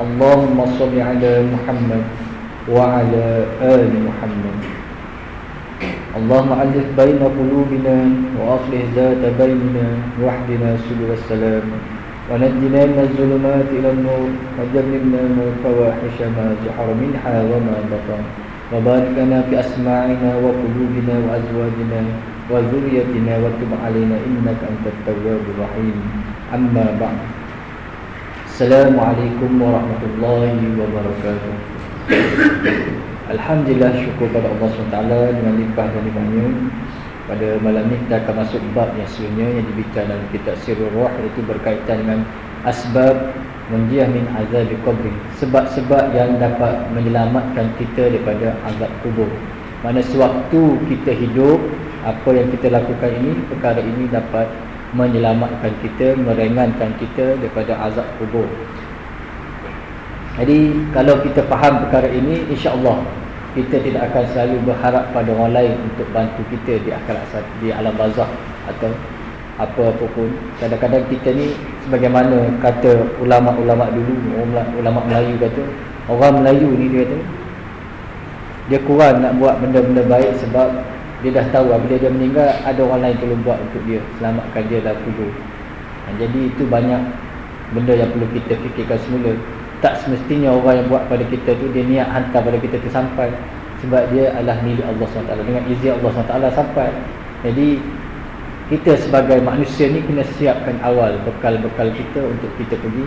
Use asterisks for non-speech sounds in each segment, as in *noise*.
اللهم صل على محمد وعلى آل محمد. اللهم ألف بين قلوبنا وأصلح ذات بيننا واهدنا سبل السلام. ونجنا من الظلمات إلى النور. وجنبنا من الفواحش ما ظهر منها وما بطن. وبارك لنا في أسماعنا وقلوبنا وأزواجنا وذريتنا وتب علينا إنك أنت التواب الرحيم. أما بعد. Assalamualaikum warahmatullahi wabarakatuh. Alhamdulillah syukur kepada Allah SWT Dengan limpah dan limpahnya Pada malam ini kita akan masuk bab yang sebenarnya Yang dibicarakan dalam kitab Sirul Ruh Iaitu berkaitan dengan Asbab Mundiah min azab qabri. Sebab-sebab yang dapat menyelamatkan kita Daripada azab kubur. Mana sewaktu kita hidup Apa yang kita lakukan ini Perkara ini dapat menyelamatkan kita Meringankan kita daripada azab kubur jadi kalau kita faham perkara ini insya-Allah kita tidak akan selalu berharap pada orang lain untuk bantu kita di akhirat di alam barzakh atau apa-apa pun. Kadang-kadang kita ni sebagaimana kata ulama-ulama dulu, ulama Melayu kata, orang Melayu ni dia kata dia kurang nak buat benda-benda baik sebab dia dah tahu bila dia meninggal ada orang lain tolong buat untuk dia, selamatkan dia dalam kubur. Jadi itu banyak benda yang perlu kita fikirkan semula. Tak semestinya orang yang buat pada kita tu dia niat hantar pada kita tu sampai sebab dia adalah milik Allah SWT. Dengan izin Allah SWT sampai. Jadi kita sebagai manusia ni kena siapkan awal bekal-bekal kita untuk kita pergi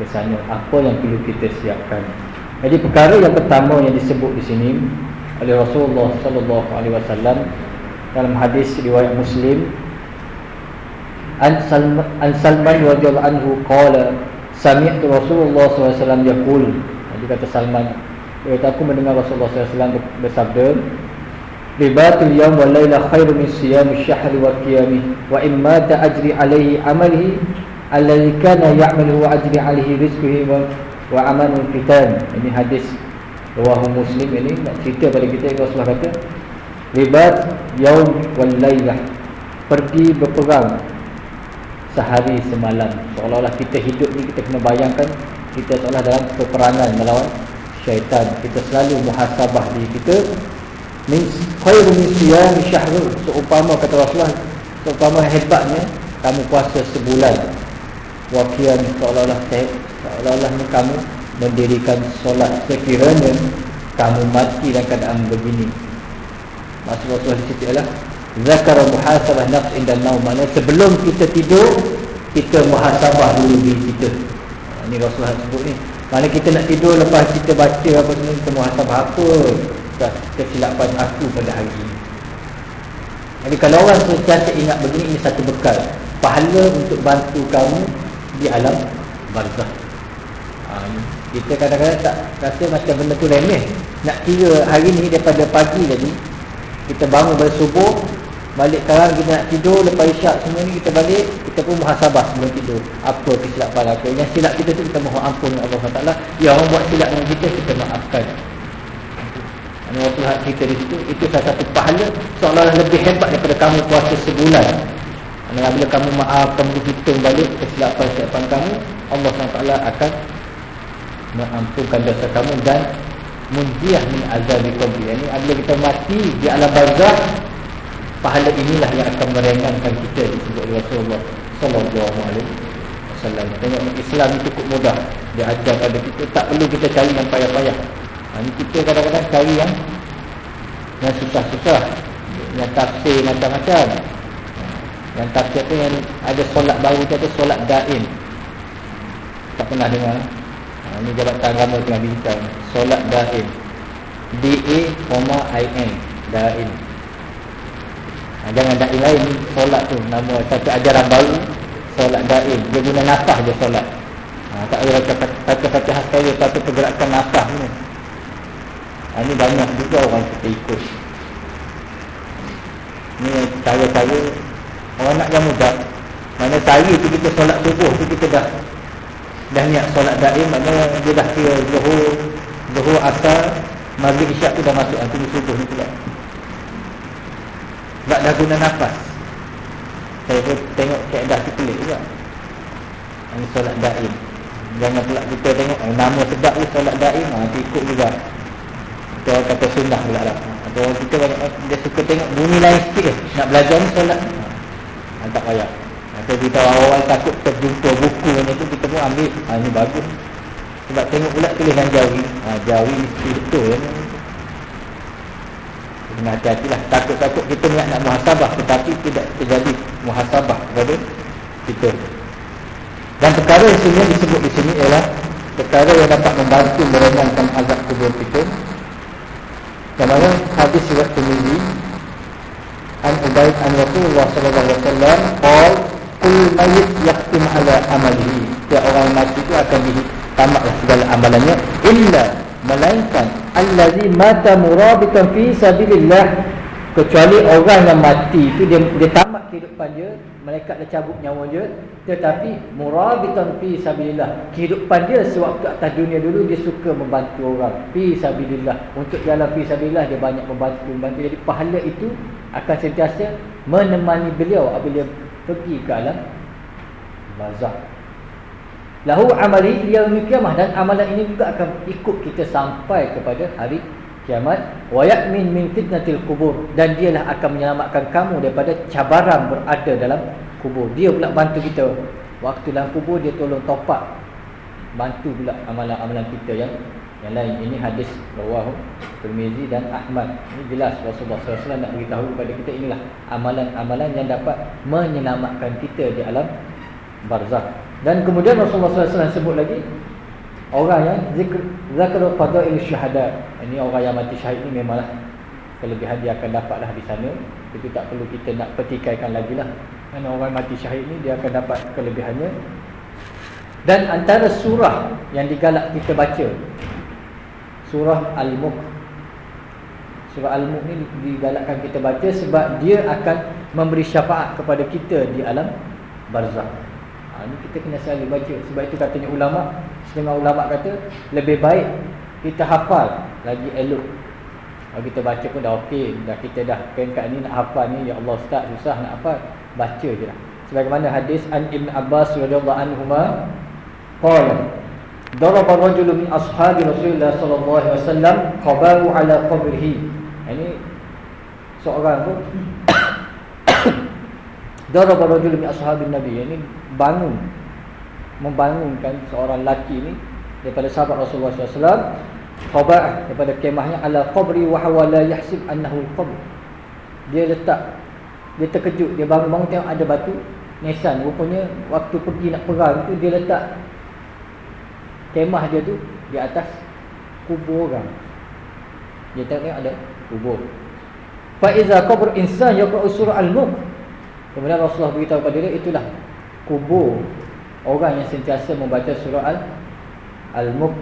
ke sana. Apa yang perlu kita siapkan? Jadi perkara yang pertama yang disebut di sini oleh Rasulullah sallallahu alaihi wasallam dalam hadis riwayat Muslim An Salman, An Salman radhiyallahu anhu qala Sami'tu Rasulullah SAW yaqul. Dia kata Salman, kata aku mendengar Rasulullah SAW bersabda, "Ribatul yawm wal laila khairu min siyam asy-syahri wa qiyamih wa in mata ajri alaihi amalihi alladhi kana ya'malu wa ajri alaihi rizquhi wa wa amalu fitan." Ini hadis riwayat Muslim ini nak cerita pada kita Rasulullah kata, "Ribat yawm wal laila." Pergi berperang sehari semalam. Seolah-olah kita hidup ni kita kena bayangkan kita seolah dalam peperangan melawan syaitan. Kita selalu muhasabah diri kita. Khairu min siyam syahr seumpama kata Rasulullah seumpama hebatnya kamu puasa sebulan. Wakian seolah-olah seolah-olah ni kamu mendirikan solat sekiranya kamu mati dalam keadaan begini. Maksud Rasulullah di situ ialah zakar muhasabah nafs inda naum mana sebelum kita tidur kita muhasabah dulu diri kita ha, ini Rasulullah sebut ni. Mana kita nak tidur lepas kita baca apa semua kita muhasabah apa? Kesilapan aku pada hari ini. Jadi kalau orang sentiasa ingat begini ini satu bekal. Pahala untuk bantu kamu di alam barzah ha, kita kadang-kadang tak rasa macam benda tu remeh. Nak kira hari ni daripada pagi tadi kita bangun pada subuh Balik sekarang kita nak tidur Lepas isyak semua ni kita balik Kita pun muhasabah sebelum tidur. Apa kesilapan apa Yang silap kita tu kita mohon ampun Allah SWT. Yang orang buat silap dengan kita Kita maafkan. Ini waktu hak kita di situ Itu salah satu pahala Seolah-olah lebih hebat daripada kamu puasa sebulan. Bila kamu maaf Kamu hitung balik kesilapan-kesilapan kamu Allah SWT akan Mengampunkan dosa kamu Dan Munjiah min azabi qabli Ini adalah kita mati di alam barzah pahala inilah yang akan meringankan kita disebut Rasulullah sallallahu alaihi wasallam. Tengok Islam itu cukup mudah. Dia ajar pada kita tak perlu kita cari yang payah-payah. Ha, kita kadang-kadang cari yang yang susah-susah. Yang tafsir macam-macam. Ha, yang tafsir tu yang ada solat baru tu solat daim. Tak pernah dengar. Ini jabatan agama tengah bincang. Solat daim. D-A-I-N. Daim ha, Jangan da'i lain Solat tu nama satu ajaran baru Solat da'i Dia guna nafah je solat ha, Tak ada kata-kata fatihah sekali Satu pergerakan nafah ni ha, Ini banyak juga orang kita ikut Ini cara-cara Orang nak yang mudah Mana sehari tu kita solat subuh tu kita dah Dah niat solat daim Mana dia dah kira zuhur Zuhur asal Maghrib isyak tu dah masuk. Nanti subuh ni pula. Tak dah guna nafas. Saya tengok keadaan tu pelik juga. Ini solat daim. Jangan pula kita tengok eh, Nama sedap ni solat daim Nanti ikut juga. Kita kata sunnah pula lah. Orang kita Dia suka tengok bunyi lain sikit eh. Nak belajar ni solat. Ha, Tak payah Atau kita awal-awal takut terjumpa buku macam tu Kita pun ambil. Ha, Ini bagus. Sebab tengok pula tulisan jawi ha, Jawi mesti betul. Ya. Kena hati-hati lah. Takut-takut kita niat nak muhasabah Tetapi tidak terjadi muhasabah kepada kita. Dan perkara yang sini disebut di sini ialah Perkara yang dapat membantu merenangkan azab kubur kita. Kemana hadis surat Tirmizi An Ubaid an Rasulullah sallallahu alaihi wasallam qol kul mayyit yaqtim ala amalihi. Setiap orang mati itu akan ditamatlah segala amalannya. Illa melainkan allazi mata murabitan fi sabilillah. Kecuali orang yang mati itu dia dia tamat kehidupan dia mereka dah cabut nyawa dia. Tetapi murabitan fi sabilillah. Kehidupan dia sewaktu atas dunia dulu dia suka membantu orang. Fi sabilillah. Untuk jalan fi sabilillah dia banyak membantu. Membantu. Jadi pahala itu akan sentiasa menemani beliau apabila pergi ke alam barzakh lahu amali yaumil qiyamah dan amalan ini juga akan ikut kita sampai kepada hari kiamat. Wa ya'min min fitnatil kubur dan dialah akan menyelamatkan kamu daripada cabaran berada dalam kubur. Dia pula bantu kita. Waktu dalam kubur dia tolong topak. Bantu pula amalan-amalan kita yang yang lain ini hadis rawahu Tirmizi dan Ahmad ini jelas Rasulullah SAW nak beritahu kepada kita inilah amalan-amalan yang dapat menyelamatkan kita di alam barzakh dan kemudian Rasulullah SAW sebut lagi Orang yang zikr fadail syuhada. Ini orang yang mati syahid ni memanglah kelebihan dia akan dapatlah di sana. Itu tak perlu kita nak petikaikan lagi lah. Kerana orang mati syahid ni dia akan dapat kelebihannya. Dan antara surah yang digalak kita baca surah Al-Mulk. Surah Al-Mulk ni digalakkan kita baca sebab dia akan memberi syafaat kepada kita di alam barzakh. Ha, ini kita kena selalu baca sebab itu katanya ulama Setengah ulama kata lebih baik kita hafal lagi elok. Kalau kita baca pun dah okey, dah kita dah peringkat ni nak hafal ni ya Allah ustaz susah nak hafal, baca je lah. Sebagaimana hadis An Ibn Abbas radhiyallahu anhu ma qala daraba rajul min ashabi Rasulullah sallallahu alaihi wasallam qabaru ala qabrihi. Ini seorang tu *coughs* daraba rajul min ashabi Nabi. Ini bangun membangunkan seorang lelaki ni daripada sahabat Rasulullah SAW khaba'ah daripada kemahnya ala qabri wa huwa la yahsib annahu qabr dia letak dia terkejut dia bangun-bangun tengok ada batu nisan rupanya waktu pergi nak perang tu dia letak kemah dia tu di atas kubur orang. Dia tengok ada kubur. Fa iza qabr insan yaqra'u surah al-mulk. Kemudian Rasulullah beritahu kepada dia itulah kubur orang yang sentiasa membaca surah al al-mulk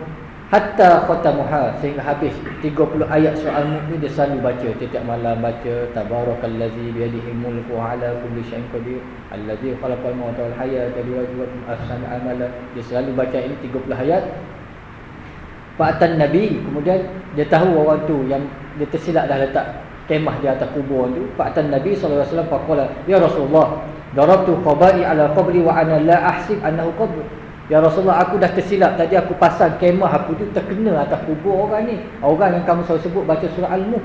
hatta khatamuha sehingga habis. 30 ayat al-mulk ni dia selalu baca. Setiap malam baca tabarakallazi bi yadihi mulku ala kulli syai'in qadir. Allazi khalaqal mauta wal hayata liyabluwakum ahsana amala. Dia selalu baca ini 30 ayat. Fa'atan Nabi kemudian dia tahu orang tu yang dia tersilap dah letak kemah di atas kubur tu. Fa'atan Nabi wasallam faqala ya Rasulullah Darabtu khabari ala qabri wa ana la ahsib annahu qabr. Ya Rasulullah aku dah tersilap tadi aku pasang kemah aku tu terkena atas kubur orang ni. Orang yang kamu selalu sebut baca surah Al-Mulk.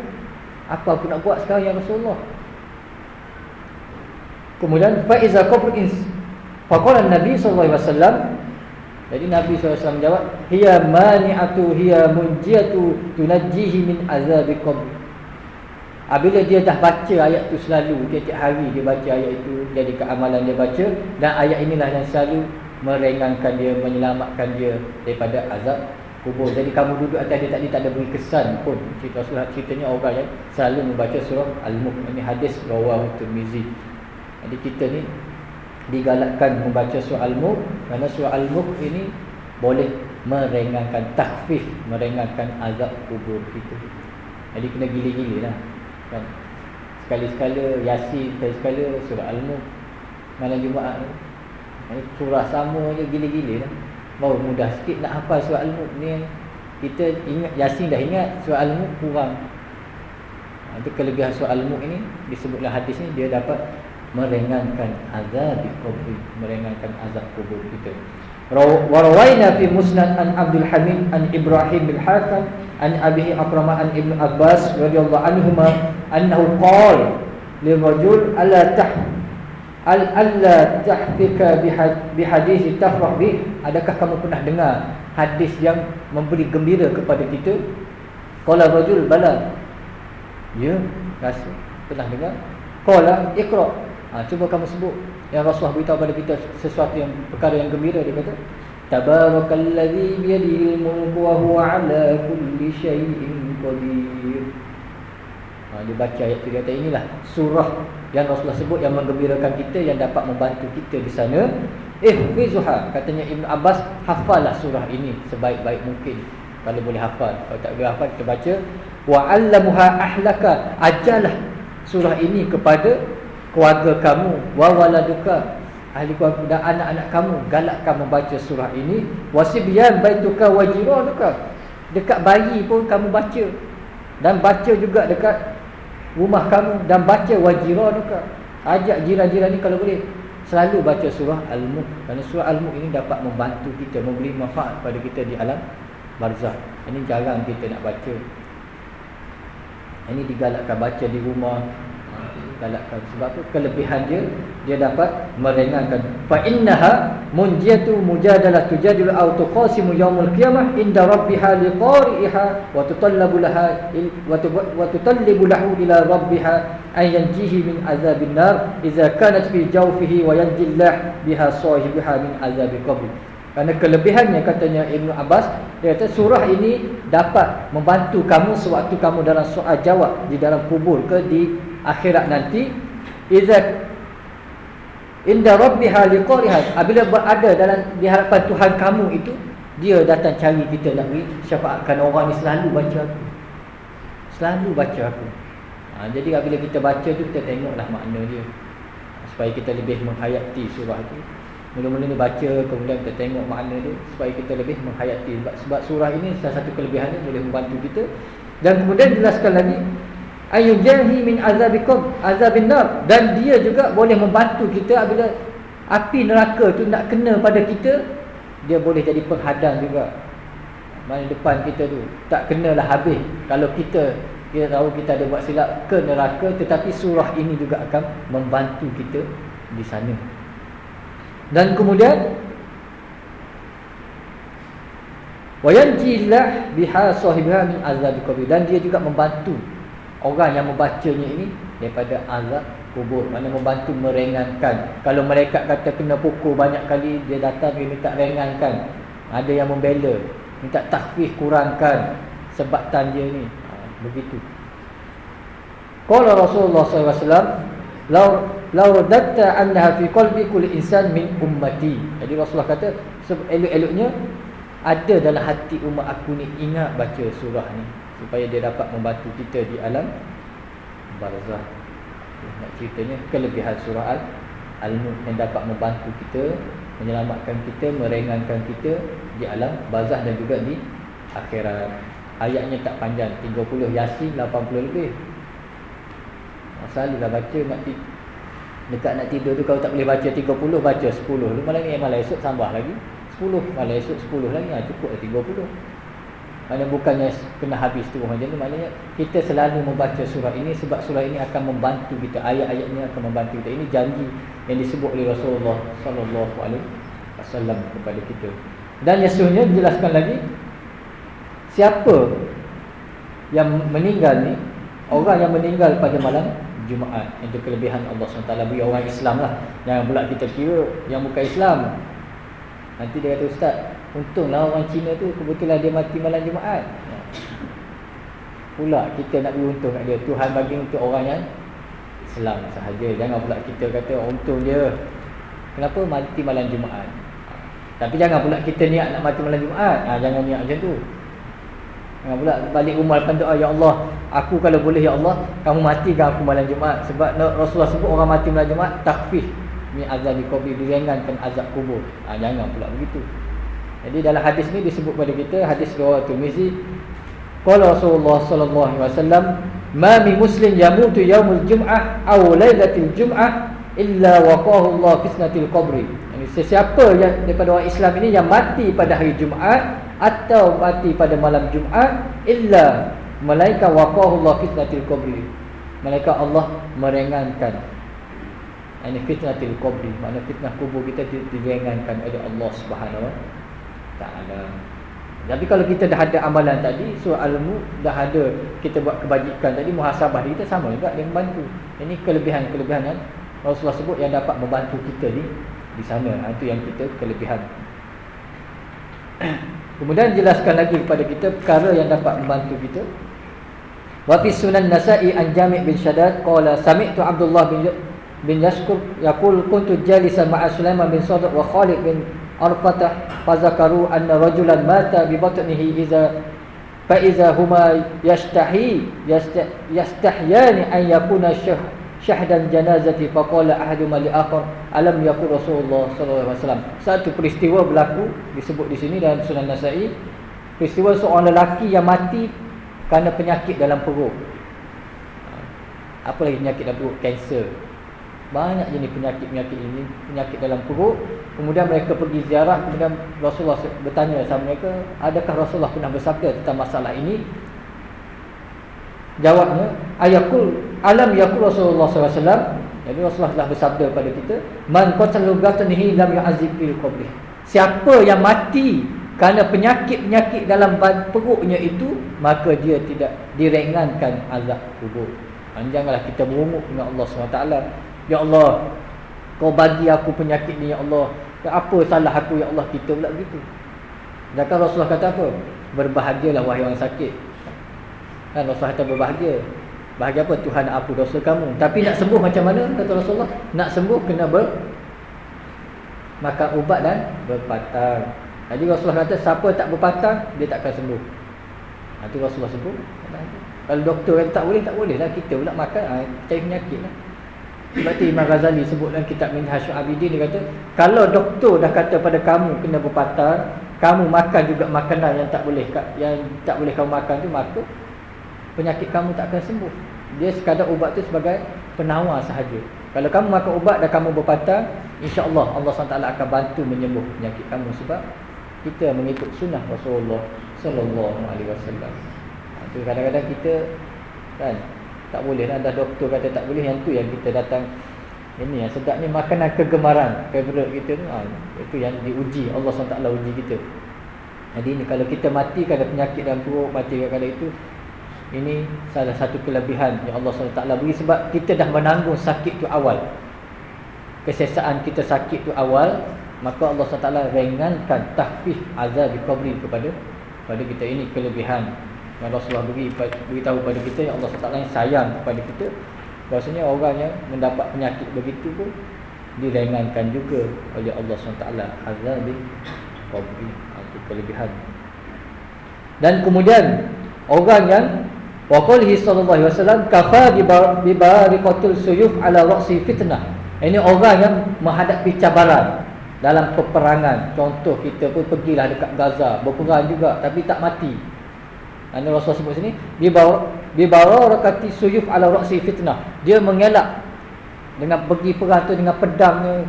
Apa aku nak buat sekarang ya Rasulullah? Kemudian fa iza qabr ins. Faqala Nabi sallallahu alaihi wasallam jadi Nabi SAW menjawab Hiya mani'atu hiya munjiatu tunajjihi min azabi qabr Apabila dia dah baca ayat tu selalu Tiap-tiap hari dia baca ayat itu Jadi keamalan dia baca Dan ayat inilah yang selalu Merenggangkan dia Menyelamatkan dia Daripada azab kubur. Jadi kamu duduk atas dia tadi Tak ada beri kesan pun. Cerita surah ceritanya orang yang Selalu membaca surah Al-Mulk. Ini hadis Rawah Tirmizi Jadi kita ni Digalakkan membaca surah Al-Mulk Kerana surah Al-Mulk ini Boleh Meringankan takfif Meringankan azab kubur kita. Jadi kena gila-gila lah kan? Sekali-sekala Yasin Sekali-sekala surah Al-Mulk. Malam Jumaat Surah sama je gila-gila lah Baru mudah sikit nak hafal surah Al-Mulk ni Kita ingat Yasin dah ingat Surah Al-Mulk kurang. Itu kelebihan surah Al-Mulk ini Disebutlah hadis ni Dia dapat meringankan azab kubur Meringankan azab kubur kita. Warawayna fi musnad an Abdul Hamid an Ibrahim bin Hatham an Abihi Akrama an Ibn Abbas radhiyallahu anhuma annahu qala lirajul ala tah al alla tahfika bi hadis tafrah bi adakah kamu pernah dengar hadis yang memberi gembira kepada kita? Qala rajul bala. Ya rasul pernah dengar? Qala iqra. Ha, cuba kamu sebut. Yang Rasulullah beritahu kepada kita sesuatu yang perkara yang gembira dia kata Tabarakallazi biyadihil mulku wa huwa ala kulli syai'in qadir. Ha, dia baca ayat tu dia kata inilah surah yang Rasulullah sebut yang menggembirakan kita yang dapat membantu kita di sana. Ihfizuha katanya Ibn Abbas hafallah surah ini sebaik-baik mungkin kalau boleh hafal. Kalau tak boleh hafal kita baca wa 'allamuha ahlaka ajalah surah ini kepada keluarga kamu wa waladuka ahli keluarga dan anak-anak kamu galakkan membaca surah ini wasibyan baituka wajiranuka dekat bayi pun kamu baca dan baca juga dekat rumah kamu dan baca wajiranuka ajak jiran-jiran ni kalau boleh. Selalu baca surah al-mulk. Kerana surah al-mulk ini dapat membantu kita memberi manfaat pada kita di alam barzah. Ini jarang kita nak baca. Ini digalakkan baca di rumah. Galakkan sebab tu kelebihan dia dia dapat meringankan. Fa innaha munjiyatu mujadalah tujadil au tuqasimu yaumul qiyamah inda rabbiha liqari'iha wa tutallabu laha wa tutallibu lahu ila rabbiha ay yanjihi min azabin nar idza kanat fi jawfihi wa yanjillah biha sahibiha min azabil qabr kerana kelebihannya katanya Ibnu Abbas dia kata surah ini dapat membantu kamu sewaktu kamu dalam soal jawab di dalam kubur ke di akhirat nanti inda rabbiha liqariha apabila berada dalam di hadapan Tuhan kamu itu dia datang cari kita nak beri syafaatkan orang ni selalu baca aku. Selalu baca aku. Ha, jadi apabila kita baca tu kita tengoklah makna dia. Supaya kita lebih menghayati surah itu Mula-mula ni baca kemudian kita tengok makna dia supaya kita lebih menghayati. Sebab, sebab surah ini salah satu kelebihannya boleh membantu kita. Dan kemudian jelaskan lagi ayujahi min azabikum azabin nar dan dia juga boleh membantu kita apabila api neraka tu nak kena pada kita dia boleh jadi penghadang juga. Mana depan kita tu tak kenalah habis. Kalau kita kita tahu kita ada buat silap ke neraka tetapi surah ini juga akan membantu kita di sana. Dan kemudian wayanjillah biha sahibiha min azab qabr dan dia juga membantu orang yang membacanya ini daripada azab kubur. Mana membantu meringankan. Kalau mereka kata kena pukul banyak kali dia datang dia minta ringankan. Ada yang membela minta takhfif kurangkan sebatan dia ni. Ha, begitu. Qala rasulullah SAW Lau lau datta annaha fi qalbi kulli insan min ummati. Jadi Rasulullah kata elok-eloknya ada dalam hati umat aku ni ingat baca surah ni supaya dia dapat membantu kita di alam barzah. Nak ceritanya kelebihan surah al Al-Mulk yang dapat membantu kita menyelamatkan kita, meringankan kita di alam barzah dan juga di akhirat. Ayatnya tak panjang, 30 Yasin 80 lebih. Selalulah baca nak Dekat nak tidur tu kalau tak boleh baca 30 Baca 10 lu malam ni malam esok tambah lagi 10 malam esok 10 lagi ha, Cukup lah 30 Maknanya bukannya kena habis tu macam tu Maknanya kita selalu membaca surah ini Sebab surah ini akan membantu kita. Ayat-ayatnya akan membantu kita. Ini janji yang disebut oleh Rasulullah Sallallahu alaihi wasallam kepada kita. Dan yasuhnya dijelaskan lagi Siapa yang meninggal ni Orang yang meninggal pada malam Jumaat Itu kelebihan Allah SWT beri orang Islam lah. Jangan pula kita kira yang bukan Islam. Nanti dia kata Ustaz Untunglah orang Cina tu kebetulan dia mati malam Jumaat Pula kita nak beri untung kat dia Tuhan bagi untuk orang yang Islam sahaja Jangan pula kita kata untung dia Kenapa mati malam Jumaat Tapi jangan pula kita niat nak mati malam Jumaat. Ha, jangan niat macam tu. Jangan pula balik rumah lepas doa ya Allah, aku kalau boleh ya Allah, kamu matikan aku malam Jumaat sebab Rasulullah sebut orang mati malam Jumaat takfif ni azab di kubur diringankan azab kubur. Ha, jangan pula begitu. Jadi dalam hadis ni disebut pada kita hadis riwayat Tirmizi qala Rasulullah sallallahu alaihi wasallam ma mi muslim yamutu yaumul jum'ah aw lailatul jum'ah illa waqahu Allah fitnatil qabri ini sesiapa yang daripada orang Islam ini yang mati pada hari Jumaat atau mati pada malam Jumaat illa malaikat waqahu Allah fitnatil qabri. Malaikat Allah meringankan. Ini fitnatil qabri mana fitnah kubur kita diringankan oleh Allah Subhanahu wa taala tapi kalau kita dah ada amalan tadi surah al-mu dah ada kita buat kebajikan tadi muhasabah kita sama juga dia membantu ini kelebihan-kelebihan yang Rasulullah sebut yang dapat membantu kita ni di sana. Ha, itu yang kita kelebihan. *coughs* Kemudian jelaskan lagi kepada kita perkara yang dapat membantu kita. Wa fi Sunan Nasa'i an Jami' bin Shaddad qala sami'tu Abdullah bin Yaskur yaqul kuntu jalisan ma'a Sulaiman bin Sadq wa Khalid bin Arfatah fazakaru anna rajulan mata bi batnihi iza fa iza huma yastahi yastahyani an yakuna syah syahdan janazati faqala ahaduma li akhar alam yaqul Rasulullah sallallahu alaihi wasallam. Satu peristiwa berlaku disebut di sini dalam Sunan Nasa'i peristiwa seorang lelaki yang mati kerana penyakit dalam perut. Apa lagi penyakit dalam perut? Kanser. Banyak jenis penyakit-penyakit ini penyakit dalam perut kemudian mereka pergi ziarah kemudian Rasulullah bertanya sama mereka adakah Rasulullah pernah bersabda tentang masalah ini? Jawabnya ayakul alam yakul Rasulullah SAW Jadi Rasulullah telah bersabda kepada kita Man qatalu gatanihi lam yu'azib fil qabri. Siapa yang mati kerana penyakit-penyakit dalam perutnya itu Maka dia tidak direngankan azab kubur. Janganlah kita berumuk dengan Allah SWT. Ya Allah Kau bagi aku penyakit ni Ya Allah Apa salah aku Ya Allah Kita pula begitu Sedangkan Rasulullah kata apa Berbahagialah wahai orang sakit Kan Rasulullah kata berbahagia. Bahagia apa? Tuhan apa dosa kamu. Tapi nak sembuh macam mana? Kata Rasulullah. Nak sembuh kena ber makan ubat dan berpatang. Jadi Rasulullah kata siapa tak berpatang dia tak akan sembuh. Itu Rasulullah sebut. Kalau doktor kata tak boleh, tak boleh lah. Kita pula makan, ha, cari penyakit lah. Sebab tu Imam Ghazali sebut dalam kitab Minhaj Abidin dia kata, kalau doktor dah kata pada kamu kena berpatang, kamu makan juga makanan yang tak boleh yang tak boleh kamu makan tu maka penyakit kamu tak akan sembuh. Dia sekadar ubat tu sebagai penawar sahaja. Kalau kamu makan ubat dan kamu berpatah, insya-Allah Allah SWT akan bantu menyembuh penyakit kamu sebab kita mengikut sunnah Rasulullah. Itu ha, kadang-kadang kita kan tak boleh lah. Dah doktor kata tak boleh yang tu yang kita datang. Ini yang sedap ni makanan kegemaran favorite kita tu ha, itu yang diuji. Allah SWT uji kita. Jadi ni kalau kita mati kerana penyakit dan perut mati kerana itu ini salah satu kelebihan yang Allah SWT beri sebab kita dah menanggung sakit tu awal. Kesesaan kita sakit tu awal, maka Allah SWT ringankan tahfif azab di kubri kepada pada kita. Ini kelebihan yang Rasulullah beri beritahu kepada kita yang Allah yang sayang kepada kita. Bahasanya orang yang mendapat penyakit begitu pun diringankan juga oleh Allah SWT azab kubri. Itu kelebihan. Dan kemudian orang yang Wa qalihi sallallahu alaihi wasallam kafa bi bariqatil suyuf ala ra'si fitnah. Ini orang yang menghadapi cabaran dalam peperangan. Contoh kita pun pergilah dekat Gaza, berperang juga tapi tak mati. Ini Rasulullah sebut sini bi bi barakati suyuf ala ra'si fitnah. Dia mengelak dengan pergi perang tu dengan pedangnya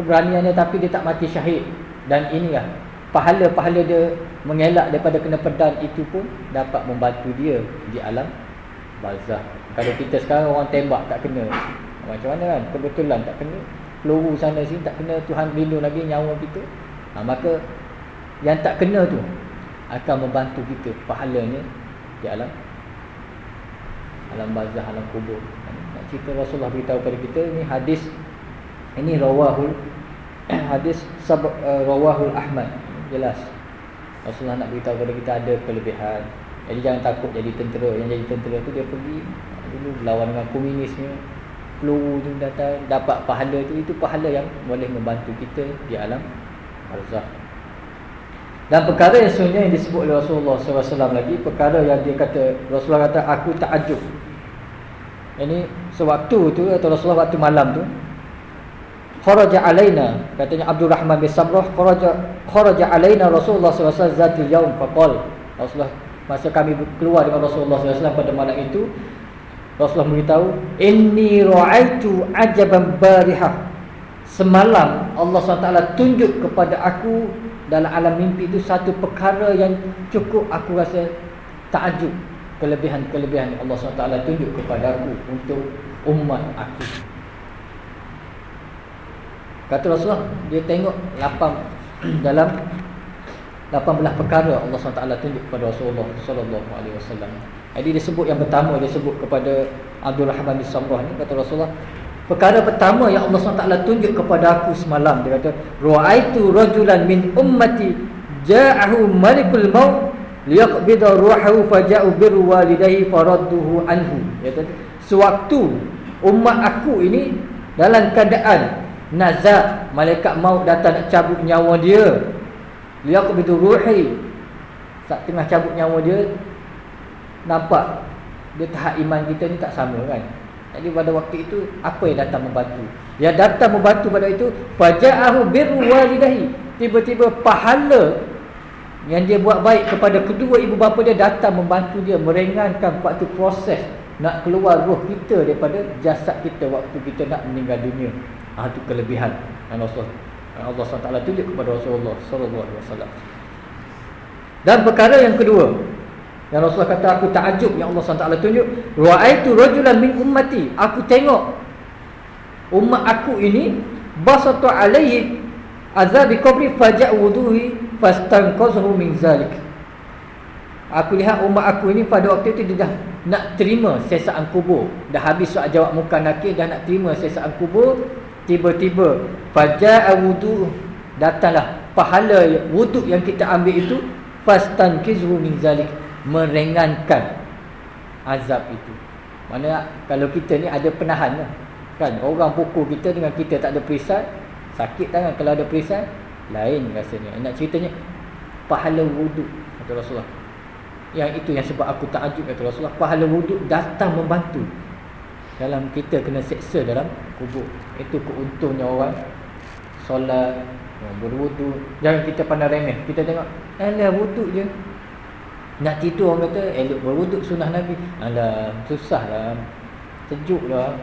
keberaniannya tapi dia tak mati syahid. Dan inilah pahala-pahala dia mengelak daripada kena pedang itu pun dapat membantu dia di alam barzah. Kalau kita sekarang orang tembak tak kena. Macam mana kan? Kebetulan tak kena. Peluru sana sini tak kena Tuhan lindung lagi nyawa kita. Ha, maka yang tak kena tu akan membantu kita pahalanya di alam alam barzah, alam kubur. Nak cerita Rasulullah beritahu kepada kita ni hadis ini rawahul *coughs* hadis sab, uh, rawahul Ahmad. Jelas. Rasulullah nak beritahu kepada kita ada kelebihan. Jadi jangan takut jadi tentera. Yang jadi tentera tu dia pergi dulu berlawan dengan komunisnya peluru tu datang dapat pahala tu. Itu pahala yang boleh membantu kita di alam barzah. Dan perkara yang sebenarnya yang disebut oleh Rasulullah SAW lagi Perkara yang dia kata Rasulullah kata aku takjub Ini sewaktu tu atau Rasulullah waktu malam tu Kharaja alaina Katanya Abdul Rahman bin Samrah Kharaja, kharaja alaina Rasulullah SAW Zatil yaum. Faqal Rasulullah Masa kami keluar dengan Rasulullah SAW pada malam itu Rasulullah beritahu Inni ra'aitu ajaban barihah. Semalam Allah SWT tunjuk kepada aku dalam alam mimpi itu satu perkara yang cukup aku rasa takjub. Kelebihan-kelebihan Allah SWT tunjuk kepada aku untuk umat aku. Kata Rasulullah dia tengok 8 *clears throat* dalam 18 perkara Allah SWT tunjuk kepada Rasulullah SAW jadi dia sebut yang pertama dia sebut kepada Abdul Rahman bin Samrah ni kata Rasulullah Perkara pertama yang Allah SWT tunjuk kepada aku semalam Dia kata Ru'aitu rajulan min ummati Ja'ahu malikul maut Liyaqbida ruhahu faja'u biru walidahi faradduhu anhu. Dia kata Sewaktu umat aku ini Dalam keadaan Nazak Malaikat maut datang nak cabut nyawa dia Liyaqbidu ruhi Saat tengah cabut nyawa dia Nampak Dia tahap iman kita ni tak sama kan jadi pada waktu itu apa yang datang membantu? Yang datang membantu pada itu faja'ahu birru walidahi. Tiba-tiba pahala yang dia buat baik kepada kedua ibu bapa dia datang membantu dia meringankan waktu proses nak keluar roh kita daripada jasad kita waktu kita nak meninggal dunia. Ah itu kelebihan yang Allah Allah SWT tunjuk kepada Rasulullah sallallahu alaihi wasallam. Dan perkara yang kedua, yang Rasulullah kata aku takjub. Yang Allah SWT tunjuk Ra'aitu rajulan min ummati. Aku tengok Umat aku ini Basatu alaihi Azabi kubri fajak wuduhi Fastanqazhu min zalik. Aku lihat umat aku ini pada waktu itu dia dah nak terima sesaan kubur. Dah habis soal jawab muka nakir dah nak terima sesaan kubur. Tiba-tiba faja'a wudu datanglah pahala wuduk yang kita ambil itu fastanqizhu min zalik meringankan azab itu. Mana kalau kita ni ada penahan lah. Kan orang pukul kita dengan kita tak ada perisai, sakit tangan kalau ada perisai, lain rasanya. Nak ceritanya pahala wuduk kata Rasulullah. Yang itu yang sebab aku takjub kata Rasulullah, pahala wuduk datang membantu dalam kita kena seksa dalam kubur. Itu keuntungnya orang solat, berwuduk. Jangan kita pandang remeh. Kita tengok, alah wuduk je. Nak tidur orang kata elok berwuduk sunnah Nabi. Alah, susahlah. Sejuklah.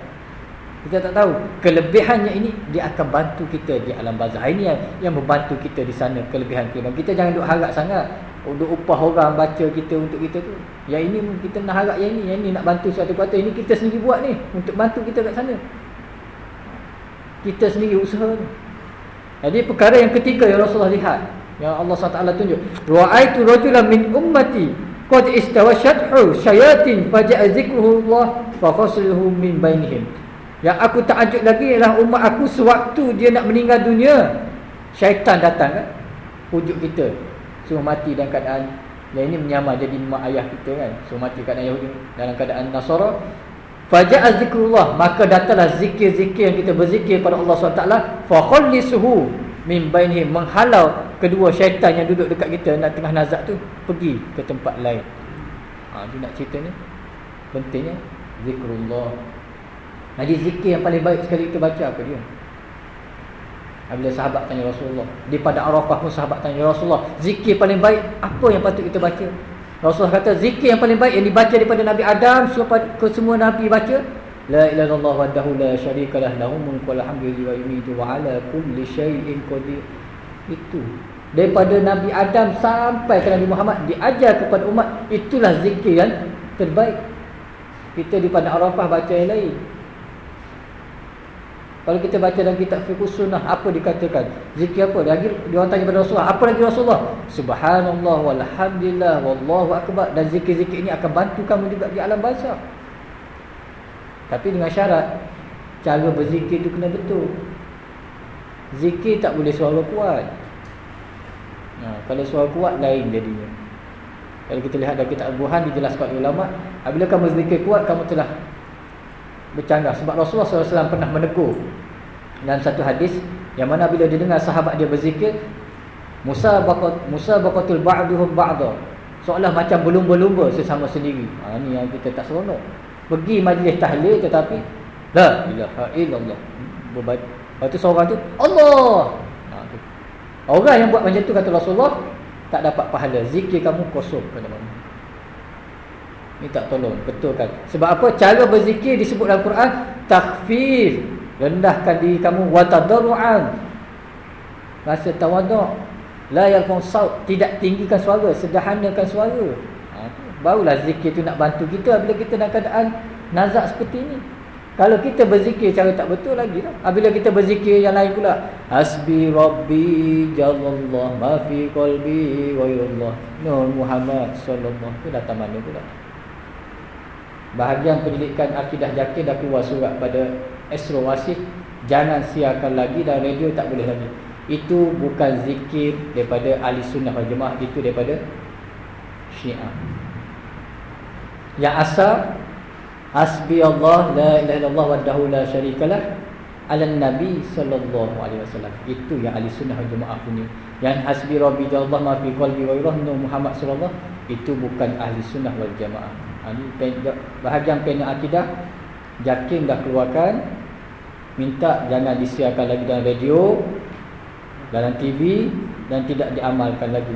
Kita tak tahu kelebihannya ini dia akan bantu kita di alam barzah. Ini yang yang membantu kita di sana kelebihan-kelebihan. Kita jangan duk harap sangat untuk upah orang baca kita untuk kita tu. Yang ini kita nak harap yang ini, yang ini nak bantu suatu kata. Ini kita sendiri buat ni untuk bantu kita kat sana. Kita sendiri usaha. Jadi perkara yang ketiga yang Rasulullah lihat yang Allah SWT tunjuk Ra'aitu rajulan min ummati Qad istawashathu syayatin Faja'a zikruhullah Fakhasiluhu min bainihim. Yang aku takjub lagi ialah umat aku Sewaktu dia nak meninggal dunia Syaitan datang kan Pujuk kita Suruh mati dalam keadaan Yang ini menyamar jadi mak ayah kita kan Suruh mati keadaan Yahudi Dalam keadaan Nasara. Faja'a zikrullah Maka datanglah zikir-zikir yang kita berzikir pada Allah SWT Fakhallisuhu min bainihim menghalau kedua syaitan yang duduk dekat kita nak tengah nazak tu pergi ke tempat lain. Ha dia nak cerita ni. Pentingnya zikrullah. Jadi zikir yang paling baik sekali kita baca apa dia? Bila sahabat tanya Rasulullah Di pada Arafah pun sahabat tanya Rasulullah Zikir paling baik Apa yang patut kita baca Rasulullah kata zikir yang paling baik Yang dibaca daripada Nabi Adam Ke semua Nabi baca La ilaha illallah wahdahu la syarikalah lahu mulku wal hamdu wa wa ala kulli syai'in qadir. Itu daripada Nabi Adam sampai ke Nabi Muhammad diajar kepada umat itulah zikir yang terbaik. Kita di pada Arafah baca yang lain. Kalau kita baca dalam kitab fiqh sunnah apa dikatakan? Zikir apa? Lagi dia tanya kepada Rasulullah, apa lagi Rasulullah? Subhanallah walhamdulillah wallahu akbar dan zikir-zikir ini akan bantu kamu juga di alam barzakh. Tapi dengan syarat Cara berzikir tu kena betul Zikir tak boleh suara kuat nah, Kalau suara kuat lain jadinya Kalau kita lihat dalam kitab Al-Buhan Dijelaskan oleh ulama Bila kamu berzikir kuat Kamu telah bercanggah Sebab Rasulullah SAW pernah menegur Dalam satu hadis Yang mana bila dia dengar sahabat dia berzikir Musa bakat Musa bakatul ba'duhum ba'da. Seolah macam berlumba-lumba sesama sendiri. Ha ni yang kita tak seronok. Pergi majlis tahlil tetapi la ilaha illallah. Tu seorang tu Allah. Ha. Orang yang buat macam tu kata Rasulullah tak dapat pahala. Zikir kamu kosong kata. Ni tak tolong, betulkan. Sebab apa? Cara berzikir disebut dalam Quran takhfif, rendahkan diri kamu wa tadarruan. Rasa tawaduk. La yarfa'u saut, tidak tinggikan suara, sederhanakan suara. Barulah zikir tu nak bantu kita bila kita dalam keadaan nazak seperti ini. Kalau kita berzikir cara tak betul lagi lah. Bila kita berzikir yang lain pula. Hasbi Rabbi Jalallah ma fi qalbi wa Allah. Nur Muhammad sallallahu tu datang mana pula. Bahagian pendidikan akidah yakin dah keluar surat pada Esro Wasif Jangan siarkan lagi dan radio tak boleh lagi Itu bukan zikir daripada ahli sunnah wal jemaah Itu daripada syiah Yang asal Hasbi Allah la ilaha illallah wahdahu la syarikalah ala nabi sallallahu alaihi wasallam. Itu yang ahli sunnah wal jemaah punya. Yang hasbi rabbi Allah ma fi qalbi wa irahnu Muhammad sallallahu itu bukan ahli sunnah wal jemaah ini ha, bahagian panel akidah Jakim dah keluarkan Minta jangan disiarkan lagi dalam radio Dalam TV Dan tidak diamalkan lagi.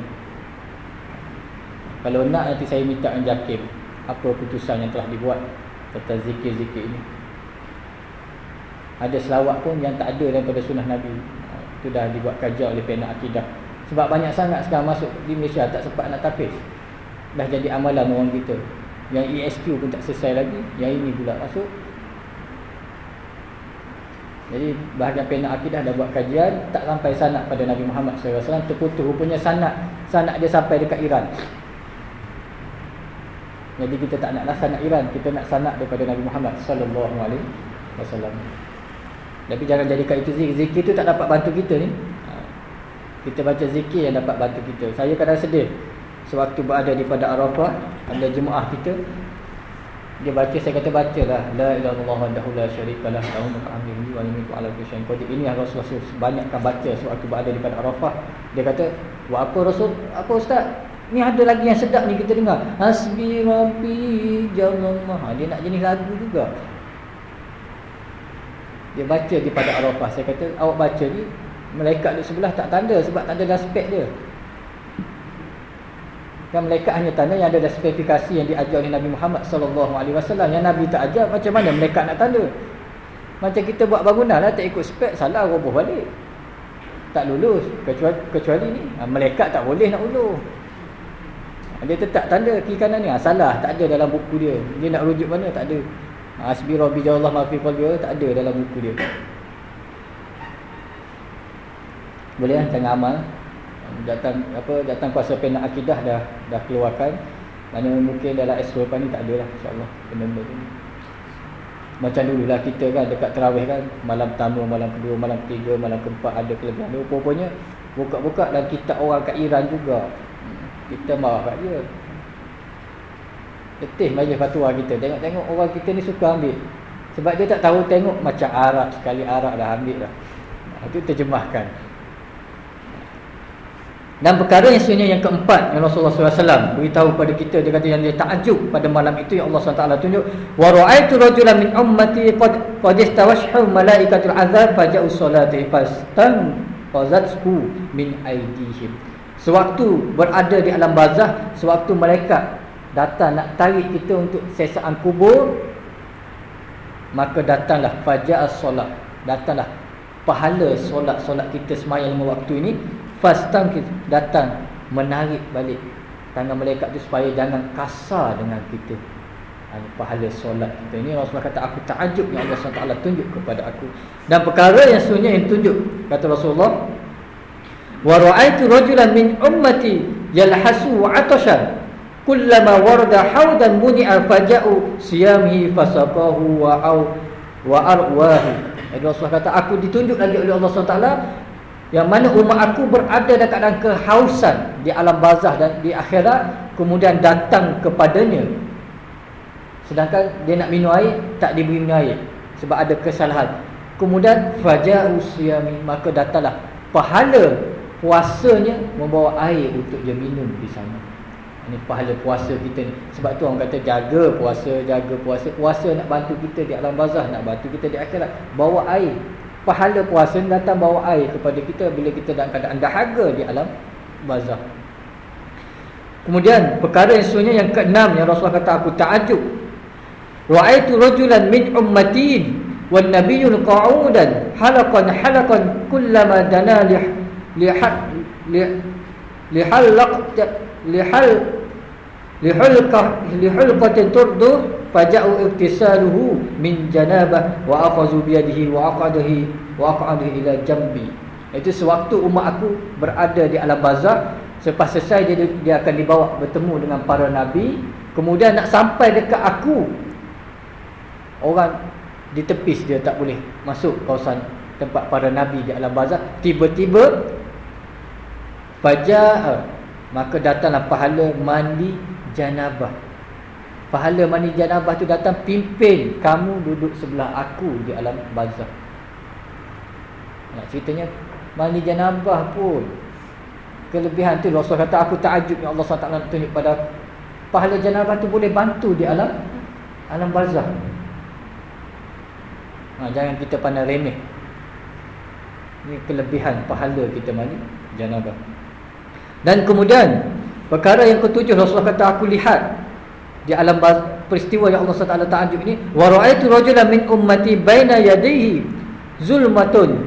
Kalau nak nanti saya minta dengan Jakim Apa keputusan yang telah dibuat Tentang zikir-zikir ini. Ada selawat pun yang tak ada daripada sunnah Nabi. Itu dah dibuat kajian oleh panel akidah. Sebab banyak sangat sekarang masuk di Malaysia Tak sempat nak tapis. Dah jadi amalan orang kita. Yang ESQ pun tak selesai lagi Yang ini pula masuk. Jadi bahagian penat akidah dah buat kajian Tak sampai sanat pada Nabi Muhammad SAW Terputus rupanya sanat. Sanat dia sampai dekat Iran Jadi kita tak naklah sanat Iran Kita nak sanat daripada Nabi Muhammad SAW Tapi jangan jadikan itu zikir Zikir itu tak dapat bantu kita ni. Ha. Kita baca zikir yang dapat bantu kita. Saya kadang sedih. Sewaktu berada di pada Arafah Ada jemaah kita Dia baca, saya kata baca lah. La ilaha illallah wahdahu la syarikalah Lahu makahamdihi wa limiku ala kusyain qadir. Ini Rasulullah banyakkan baca Sewaktu berada di pada Arafah. Dia kata, buat apa Rasul? Apa Ustaz? Ni ada lagi yang sedap ni kita dengar. Hasbi Rabbi Jallallah ha, Dia nak jenis lagu juga. Dia baca di pada Arafah. Saya kata, awak baca ni Malaikat di sebelah tak tanda Sebab tak ada aspek dia. Kan mereka hanya tanda yang ada spesifikasi yang diajar oleh Nabi Muhammad sallallahu alaihi wasallam. Yang Nabi tak ajar macam mana mereka nak tanda? Macam kita buat bangunan lah tak ikut spek salah roboh balik. Tak lulus. Kecuali kecuali ni malaikat tak boleh nak ulur. Dia tetap tanda kiri kanan ni. Ha, salah tak ada dalam buku dia. Dia nak rujuk mana? Tak ada. Hasbi rabbi jallah ma fi qalbi. Tak ada dalam buku dia. Boleh kan jangan amal. Datang apa datang kuasa penat akidah dah dah keluarkan. Mana mungkin dalam S2 ni tak ada lah insyaallah. Benda-benda tu. Macam dululah kita kan dekat terawih kan. Malam pertama malam kedua malam ketiga malam keempat ada kelebihan. Dia rupanya buka-buka dan kita orang kat Iran juga kita marah kat dia. Letih majlis fatwa kita. Tengok-tengok orang kita ni suka ambil. Sebab dia tak tahu tengok macam Arab sekali Arab dah ambil dah. Itu terjemahkan. Dan perkara yang sebenarnya yang keempat yang Rasulullah SAW beritahu kepada kita dia kata yang dia takjub pada malam itu yang Allah SWT tunjuk wa ra'aitu rajulan min ummati qad istawashu malaikatul azab faja'u salati fastan fazathu min aidihim sewaktu berada di alam barzah sewaktu malaikat datang nak tarik kita untuk sesaan kubur maka datanglah faja'as solat datanglah pahala solat-solat kita semayang lima waktu ini Fastam kita datang menarik balik tangan malaikat tu supaya jangan kasar dengan kita. Ini pahala solat kita ini Rasulullah kata aku takjub yang Allah SWT tunjuk kepada aku. Dan perkara yang sebenarnya yang tunjuk kata Rasulullah wa ra'aitu rajulan min ummati yalhasu 'atashan kullama warada haudan muni'a faja'u siyamihi fasaqahu wa au wa arwahu. Rasulullah kata aku ditunjuk lagi oleh Allah SWT yang mana umat aku berada dalam keadaan kehausan di alam barzah dan di akhirat kemudian datang kepadanya. Sedangkan dia nak minum air tak diberi minum air sebab ada kesalahan. Kemudian faja usiami maka datanglah pahala puasanya membawa air untuk dia minum di sana. Ini pahala puasa kita ni. Sebab tu orang kata jaga puasa jaga puasa. Puasa nak bantu kita di alam barzah nak bantu kita di akhirat. Bawa air. Pahala puasa datang bawa air kepada kita bila kita dalam keadaan dahaga di alam barzah. Kemudian perkara yang sebenarnya yang keenam yang Rasulullah kata aku ta'ajub ra'aitu rajulan min ummatin wan nabiyyun qa'udan halaqan halaqan kullama dana li hulqah li hulqatin turdu faja'u ibtisaluhu min janabah wa yadihi wa aqadahu ila jambi itu sewaktu umat aku berada di alam bazar. Selepas selesai dia dia akan dibawa bertemu dengan para nabi. Kemudian nak sampai dekat aku orang ditepis dia tak boleh masuk kawasan tempat para nabi di alam bazar. Tiba-tiba faja'a maka datanglah pahala mandi janabah. Pahala mandi janabah tu datang pimpin kamu duduk sebelah aku di alam bazar nak ceritanya mandi janabah pun kelebihan tu. Rasul kata aku takjub yang Allah SWT tunjuk pada pahala janabah tu boleh bantu di alam alam barzah ha, jangan kita pandang remeh. Ini kelebihan pahala kita mandi janabah dan kemudian perkara yang ketujuh Rasulullah kata aku lihat di alam peristiwa yang Allah SWT ta'ajub ini wa ra'aitu rajulan min ummati baina yadayhi zulmatun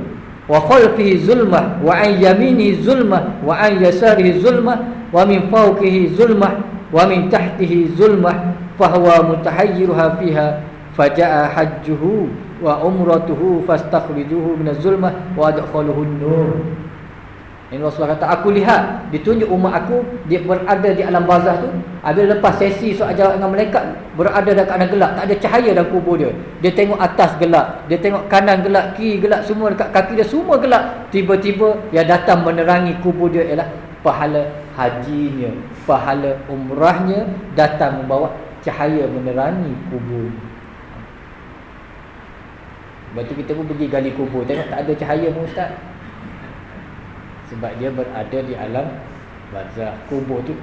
wa khalfihi zulmah wa an yamini zulmah wa an yasarihi zulmah wa min fawqihi zulmah wa min tahtihi zulmah fahuwa mutahayyiruha fiha faja'a hajjuhu wa umratuhu fastakhrijuhu min zulmah wa adkhaluhu nur ini Rasulullah kata aku lihat ditunjuk umat aku dia berada di alam barzah tu ada lepas sesi soal jawab dengan malaikat berada dalam keadaan gelap tak ada cahaya dalam kubur dia. Dia tengok atas gelap dia tengok kanan gelap kiri gelap semua dekat kaki dia semua gelap tiba-tiba yang datang menerangi kubur dia ialah pahala hajinya pahala umrahnya datang membawa cahaya menerangi kubur. Lepas tu kita pun pergi gali kubur Tengok tak ada cahaya pun ustaz sebab dia berada di alam barzah kubur tu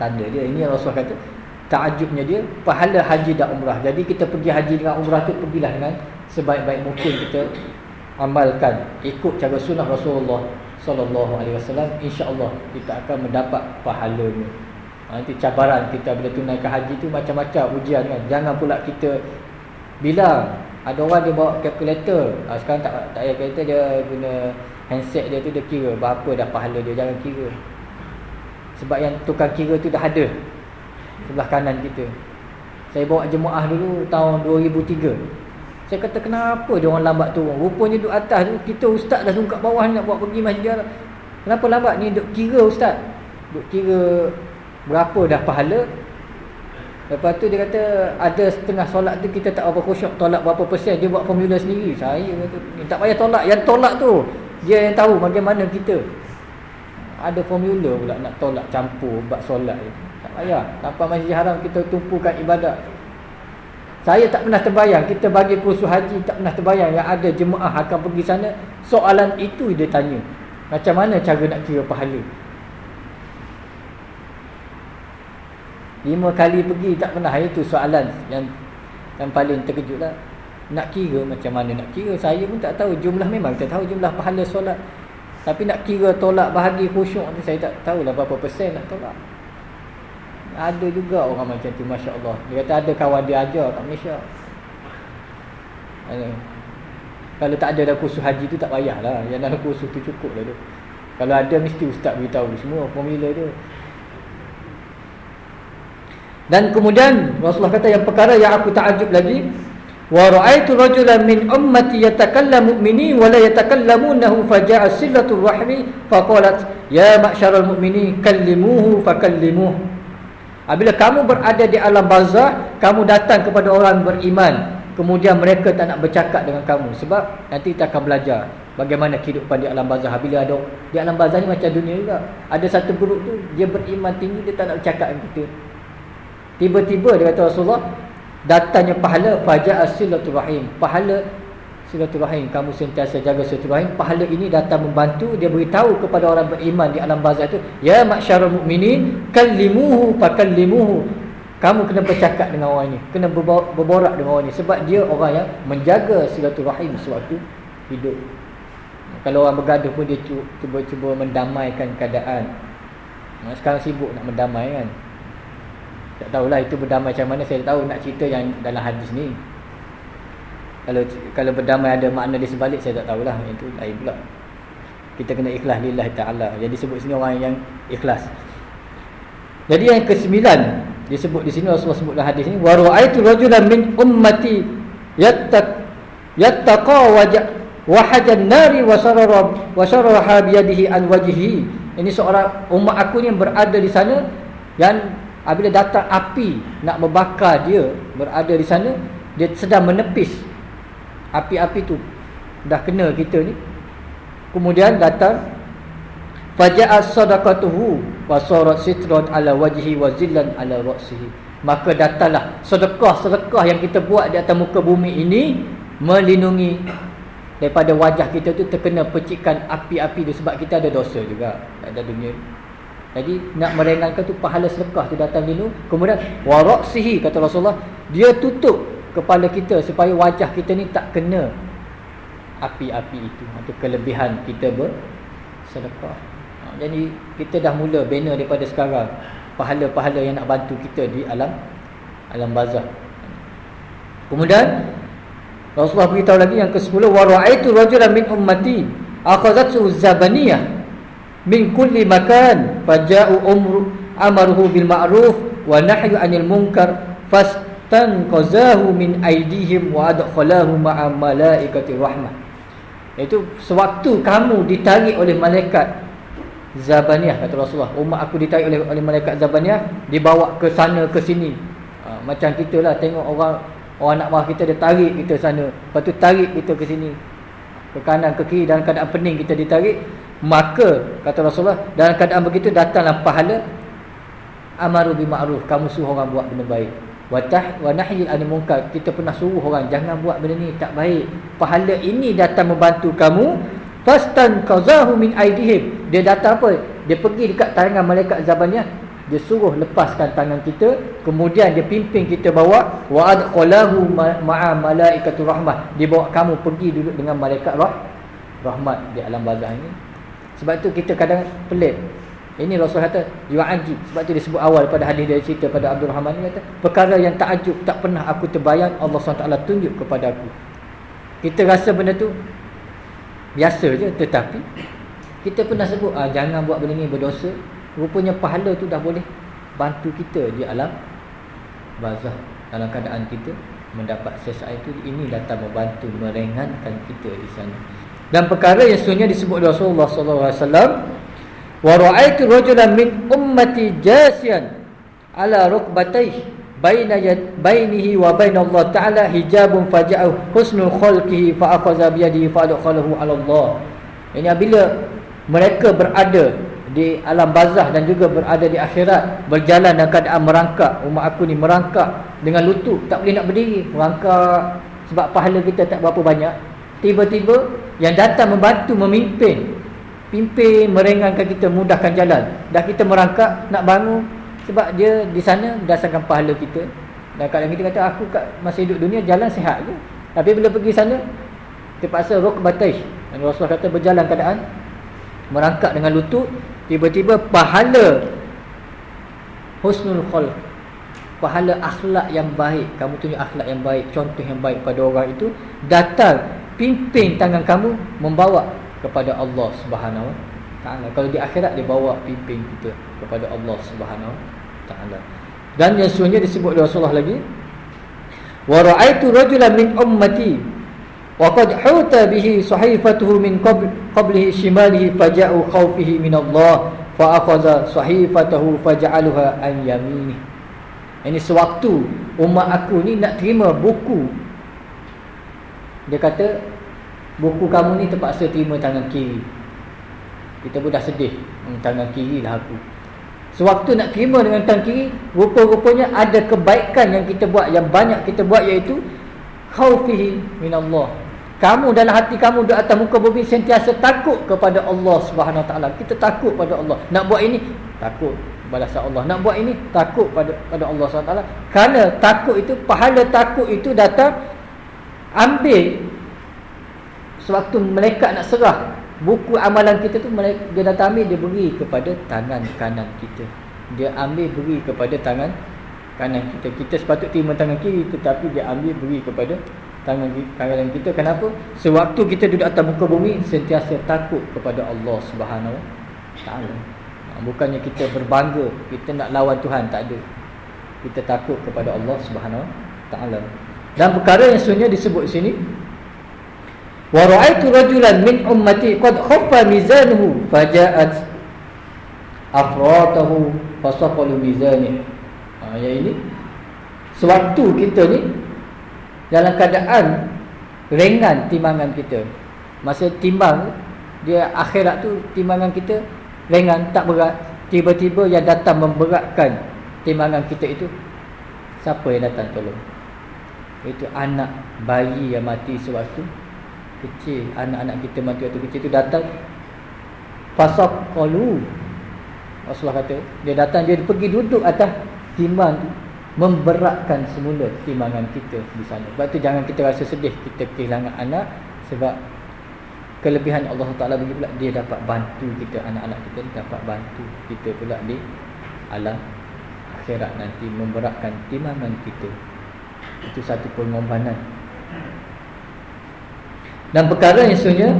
tanda dia ini Rasulullah kata takjubnya dia pahala haji dan umrah. Jadi kita pergi haji dengan umrah tu pergilah dengan sebaik-baik mungkin kita amalkan ikut cara sunnah Rasulullah sallallahu alaihi wasallam insya-Allah kita akan mendapat pahalanya. Ha, nanti cabaran kita bila tunaikan haji tu macam-macam ujian kan. Jangan pula kita bila ada orang dia bawa kalkulator ha, sekarang tak tak payah kalkulator dia guna handset dia tu dia kira berapa dah pahala dia jangan kira. Sebab yang tukang kira tu dah ada sebelah kanan kita. Saya bawa jemaah dulu tahun 2003 saya kata kenapa dia orang lambat turun? Rupanya duduk atas tu kita ustaz dah tungkat bawah ni nak buat pergi masjid kenapa lambat ni duk kira ustaz? Duk kira berapa dah pahala? Lepas tu dia kata ada setengah solat tu kita tak apa khusyuk tolak berapa persen dia buat formula sendiri. Saya kata tak payah tolak yang tolak tu dia yang tahu bagaimana kita ada formula pula nak tolak campur bab solat ni. Tak payah. Tanpa masjid haram kita tumpukan ibadat. Saya tak pernah terbayang kita bagi kursus haji tak pernah terbayang yang ada jemaah akan pergi sana soalan itu dia tanya. Macam mana cara nak kira pahala? Lima kali pergi tak pernah itu soalan yang yang paling terkejutlah nak kira macam mana nak kira saya pun tak tahu. Jumlah memang kita tahu jumlah pahala solat. Tapi nak kira tolak bahagi khusyuk ni saya tak tahulah berapa persen nak tolak. Ada juga orang macam tu Masya Allah Dia kata ada kawan dia ajar kat Malaysia. Ada. Kalau tak ada dalam kursus haji tu tak payahlah. Yang dalam kursus tu cukup lah tu. Kalau ada mesti ustaz beritahu semua formula tu Dan kemudian Rasulullah kata yang perkara yang aku takjub lagi wa ra'aitu rajulan min ummati yatakallamu mu'minin wa la yatakallamunahu faja'a silatul rahmi faqalat ya ma'syaral mu'minin kallimuhu fakallimuhu apabila kamu berada di alam barzah kamu datang kepada orang beriman. Kemudian mereka tak nak bercakap dengan kamu sebab nanti kita akan belajar bagaimana kehidupan di alam barzah. Bila ada di alam barzah ni macam dunia juga. Ada satu grup tu dia beriman tinggi dia tak nak bercakap dengan kita. Tiba-tiba dia kata Rasulullah datangnya pahala faja asilatul rahim. Pahala silaturahim kamu sentiasa jaga silaturahim pahala ini datang membantu dia beritahu kepada orang beriman di alam barzah itu ya masyarul mukminin kallimuhu fakallimuhu. Kamu kena bercakap dengan orang ini kena berborak dengan orang ini sebab dia orang yang menjaga silaturahim sewaktu hidup. Kalau orang bergaduh pun dia cuba-cuba mendamaikan keadaan. Sekarang sibuk nak mendamai kan tak tahulah itu berdamai macam mana. Saya tahu nak cerita yang dalam hadis ni. Kalau kalau berdamai ada makna di sebalik saya tak tahulah. Itu lain pula. Kita kena ikhlas lillah taala. Jadi sebut sini orang yang ikhlas. Jadi yang kesembilan disebut di sini Rasulullah sebut dalam hadis ini wa ra'aitu rajulan min ummati yattaq yattaqa wajh wahajan nari wa sarara wa sarara an wajhi. Ini seorang umat aku ni yang berada di sana yang apabila datang api nak membakar dia berada di sana dia sedang menepis api-api tu. Dah kena kita ni. Kemudian datang faja'at sadaqatuhu wa sarat sitran ala wajhi wa zillan ala ra'sihi. Maka datanglah sedekah-sedekah yang kita buat di atas muka bumi ini melindungi. Daripada wajah kita tu terkena pecikan api-api tu sebab kita ada dosa juga. Ada dunia jadi nak meringankan tu pahala sedekah tu datang lindung kemudian wa ra'sihi kata Rasulullah dia tutup kepala kita supaya wajah kita ni tak kena api-api itu atau kelebihan kita bersedekah. Ha, jadi kita dah mula bina daripada sekarang pahala-pahala yang nak bantu kita di alam alam bazah. Kemudian Rasulullah beritahu lagi yang ke-10 wa ra'aitu rajulan min ummati akhadhathu zabaniyah min kulli makan faja'u umru amaruhu bil ma'ruf wa nahyu 'anil munkar fas tanqazahu min aidihim wa adkhalahu ma'a malaikati rahmah. Itu sewaktu kamu ditarik oleh malaikat Zabaniyah kata Rasulullah umat aku ditarik oleh oleh malaikat Zabaniyah dibawa ke sana ke sini. Ha, macam kita lah tengok orang orang nak marah kita dia tarik kita sana. Lepas tu tarik kita ke sini. Ke kanan ke kiri dalam keadaan pening kita ditarik maka kata Rasulullah dalam keadaan begitu datanglah pahala amaru bi ma'ruf kamu suruh orang buat benda baik Watah wa nahyil anil munkar. Kita pernah suruh orang jangan buat benda ni tak baik. Pahala ini datang membantu kamu. Fastan qazahu min aidihim. Dia datang apa? Dia pergi dekat tangan malaikat zabannya. Dia suruh lepaskan tangan kita, kemudian dia pimpin kita bawa wa adqalahu ma'a malaikatur rahmah. Dia bawa kamu pergi duduk dengan malaikat rah rahmat di alam barzah ini. Sebab tu kita kadang pelik. Ini Rasul kata yu'ajib sebab tu disebut awal pada hadis dia cerita pada Abdul Rahman ni kata perkara yang takjub tak pernah aku terbayang Allah SWT tunjuk kepada aku. Kita rasa benda tu biasa je tetapi kita pernah sebut ah, jangan buat benda ni berdosa. Rupanya pahala tu dah boleh bantu kita di alam barzah dalam keadaan kita mendapat sesaat itu ini datang membantu meringankan kita di sana. Dan perkara yang sebenarnya disebut Rasulullah sallallahu alaihi wasallam wa ra'aitu rajulan min ummati jasian ala rukbatayhi baina bainihi wa baina Allah taala hijabun faja'u husnul khalqihi fa akhadha bi yadihi fa adkhalahu ala Allah. Ini apabila mereka berada di alam barzah dan juga berada di akhirat berjalan dalam keadaan merangkak umat aku ni merangkak dengan lutut tak boleh nak berdiri merangkak sebab pahala kita tak berapa banyak tiba-tiba yang datang membantu memimpin. Pimpin meringankan kita mudahkan jalan. Dah kita merangkak nak bangun sebab dia di sana berdasarkan pahala kita. Dan kadang kita kata aku kat masa hidup dunia jalan sihat je. Tapi bila pergi sana terpaksa rukbatay dan Rasulullah kata berjalan keadaan merangkak dengan lutut tiba-tiba pahala husnul khalq pahala akhlak yang baik. Kamu tunjuk akhlak yang baik contoh yang baik pada orang itu datang pimpin tangan kamu membawa kepada Allah Subhanahu taala. Kalau di akhirat dia bawa pimpin kita kepada Allah Subhanahu taala. Dan yang sebenarnya disebut oleh Rasulullah lagi wa ra'aitu rajulan min ummati wa qad huta bihi sahifatuhu min qabl qablihi shimalihi faja'u khawfihi min Allah fa akhadha sahifatahu faja'alaha an yamini. Ini sewaktu umat aku ni nak terima buku dia kata buku kamu ni terpaksa terima tangan kiri. Kita pun dah sedih. Hmm, tangan kiri lah aku. Sewaktu nak terima dengan tangan kiri rupa-rupanya ada kebaikan yang kita buat yang banyak kita buat iaitu khaufihi minallah. Kamu dalam hati kamu di atas muka bumi sentiasa takut kepada Allah taala. Kita takut pada Allah. Nak buat ini takut. Balasan Allah. Nak buat ini takut pada pada Allah Subhanahu taala. Kerana takut itu pahala takut itu datang ambil. Sewaktu mereka nak serah buku amalan kita tu dia datang ambil dia beri kepada tangan kanan kita. Dia ambil beri kepada tangan kanan kita. Kita sepatut terima tangan kiri tetapi dia ambil beri kepada tangan kanan kita. Kenapa? Sewaktu kita duduk atas muka bumi sentiasa takut kepada Allah Subhanahu taala. Bukannya kita berbangga kita nak lawan Tuhan tak ada. Kita takut kepada Allah Subhanahu taala dan perkara yang sebenarnya disebut sini wa ra'aitu rajulan min ummati qad khaffa mizanuhu faja'at afratahu fasaqalu mizani. Ha, ini sewaktu kita ni dalam keadaan ringan timbangan kita. Masa timbang dia akhirat tu timbangan kita ringan tak berat. Tiba-tiba yang datang memberatkan timbangan kita itu siapa yang datang tolong itu anak bayi yang mati sewaktu kecil anak-anak kita mati waktu kecil itu datang fasaq qalu Rasulullah kata dia datang dia pergi duduk atas timbang tu memberatkan semula timbangan kita di sana. Sebab tu jangan kita rasa sedih kita kehilangan anak sebab kelebihan Allah Taala bagi pula dia dapat bantu kita anak-anak kita dapat bantu kita pula di alam akhirat nanti memberatkan timbangan kita. Itu satu pengorbanan. Dan perkara yang sebenarnya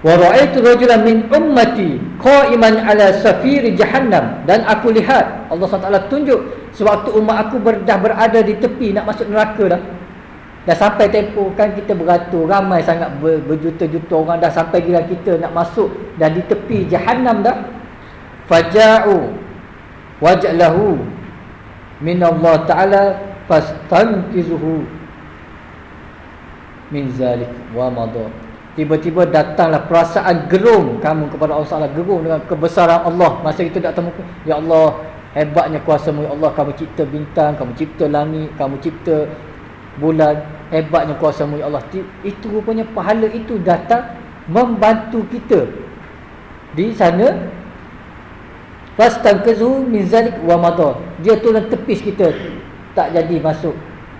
wa ra'aitu rajulan min ummati qa'iman ala safir jahannam. Dan aku lihat Allah SWT tunjuk sewaktu umat aku ber, dah berada di tepi nak masuk neraka dah. Dah sampai tempoh kan kita beratur ramai sangat ber, berjuta-juta orang dah sampai gila kita nak masuk dah di tepi jahannam dah. Faja'u waj'lahu min Allah taala fastanqizuhu min zalik wa madar Tiba-tiba datanglah perasaan gerung kamu kepada Allah Taala gerung dengan kebesaran Allah. Masa itu tak temu ya Allah hebatnya kuasamu ya Allah kamu cipta bintang kamu cipta langit kamu cipta bulan. Hebatnya kuasamu ya Allah. Itu rupanya pahala itu datang membantu kita. Di sana fastankazu min zalik wa madar dia tolong tepis kita tak jadi masuk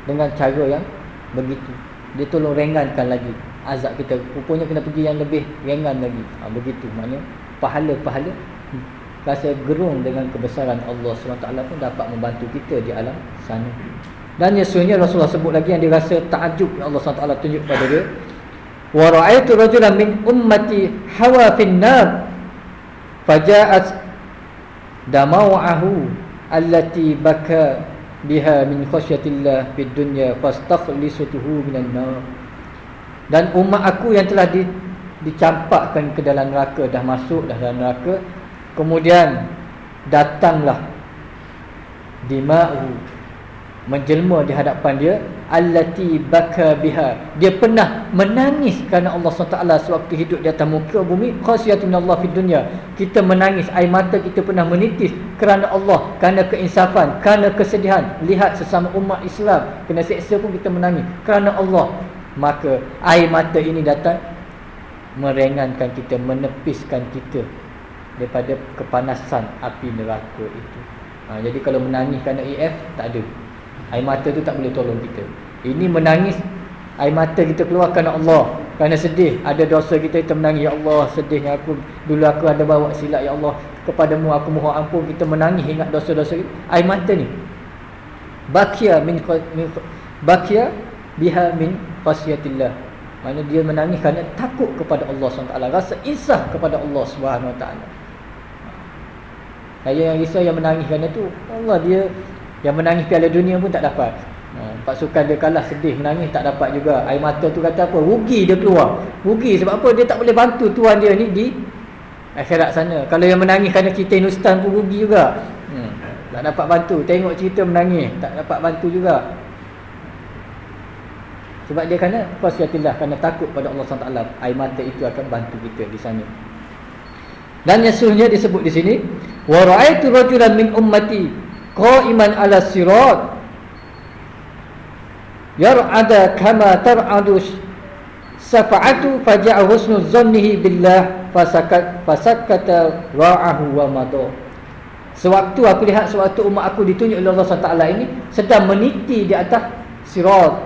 dengan cara yang begitu. Dia tolong ringankan lagi azab kita. Rupanya kena pergi yang lebih ringan lagi. Ha, begitu. Maknanya pahala-pahala rasa gerung dengan kebesaran Allah SWT pun dapat membantu kita di alam sana. Dan sebenarnya Rasulullah sebut lagi yang dia rasa takjub yang Allah SWT tunjuk kepada dia. Wa ra'aitu rajulan min ummati hawa fin nar faja'at damau'ahu allati baka biha min khasyatillah fid dunya fastakhlisuhu minan nar. Dan umat aku yang telah di, dicampakkan ke dalam neraka dah masuk dah dalam neraka kemudian datanglah dima'u menjelma di hadapan dia allati baka biha. Dia pernah menangis kerana Allah SWT sewaktu hidup di atas muka bumi. Khasiyatun Allah fi dunya. Kita menangis air mata kita pernah menitis kerana Allah kerana keinsafan kerana kesedihan. Lihat sesama umat Islam kena seksa pun kita menangis kerana Allah. Maka air mata ini datang meringankan kita menepiskan kita daripada kepanasan api neraka itu. Ha, jadi kalau menangis kerana EF tak ada air mata tu tak boleh tolong kita. Ini menangis air mata kita keluar kerana Allah. Kerana sedih ada dosa kita kita menangis ya Allah sedihnya aku. Dulu aku ada bawa silap ya Allah. Kepadamu aku mohon ampun. Kita menangis ingat dosa-dosa air mata ni. Bakia min, min bakia biha min khasyatillah. Mana dia menangis kerana takut kepada Allah SWT rasa insah kepada Allah SWT saya yang risau yang menangis kerana tu Allah dia yang menangis piala dunia pun tak dapat. Ha, pasukan dia kalah sedih menangis tak dapat juga. Air mata tu kata apa? Rugi dia keluar. Rugi sebab apa? Dia tak boleh bantu tuan dia ni di akhirat sana. Kalau yang menangis kerana cerita Inustan pun rugi juga. Hmm, tak dapat bantu. Tengok cerita menangis tak dapat bantu juga. Sebab dia kena khasyatillah Kerana takut pada Allah SWT Air mata itu akan bantu kita di sana. Dan yang sebenarnya disebut di sini Wa ra'aitu rajulan min ummati Qa'iman ala sirat Yar'ada kama tar'adu safa'atu faja'a husnu zannihi billah fasakat fasakata ra'ahu wa madha sewaktu aku lihat sewaktu umat aku ditunjuk oleh Allah SWT ini sedang meniti di atas sirat.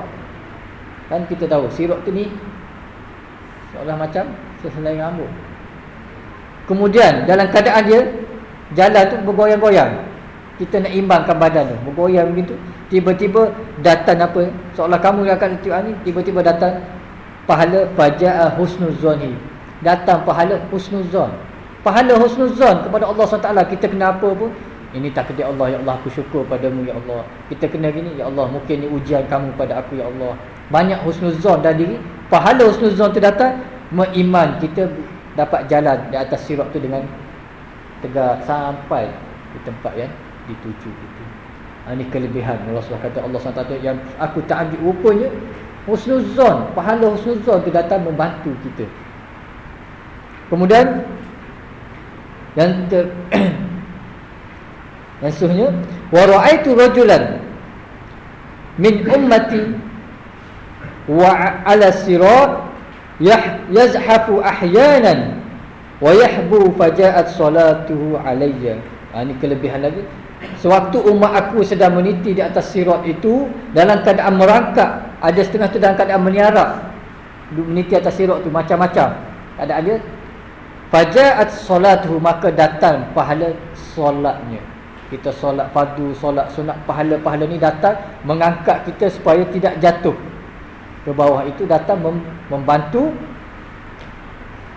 Kan kita tahu sirat tu ni seolah macam seselai rambut. Kemudian dalam keadaan dia jalan tu bergoyang-goyang kita nak imbangkan badan tu. Bergoyang begitu. Tiba-tiba datang apa? Seolah kamu yang akan ni tiba-tiba datang pahala faja'a husnuzoni datang pahala husnuzon. Pahala husnuzon kepada Allah SWT. Kita kena apa pun? Ini takdir Allah. Ya Allah aku syukur padamu ya Allah. Kita kena gini ya Allah mungkin ni ujian kamu pada aku ya Allah. Banyak husnuzon dah diri. Pahala husnuzon tu datang mengiman kita dapat jalan di atas sirat tu dengan tegak sampai di tempat yang dituju itu. Ini kelebihan. Allah SWT kata Allah SWT yang aku tak ambil rupanya husnuzon pahala husnuzon tu datang membantu kita. Kemudian yang ter *clears throat* yang suhnya wa ra'aitu rajulan min ummati wa ala sirat yazhafu ahyanan wa yahbu faja'at salatuhu alayya. Ha, ini kelebihan lagi Sewaktu umat aku sedang meniti di atas sirat itu Dalam keadaan merangkak Ada setengah tu dalam keadaan meniarap. Meniti atas sirat tu macam-macam. Keadaan dia Faja'at solatuhu Maka datang pahala solatnya. Kita solat padu, solat sunat Pahala-pahala ni datang Mengangkat kita supaya tidak jatuh. Ke bawah itu datang membantu.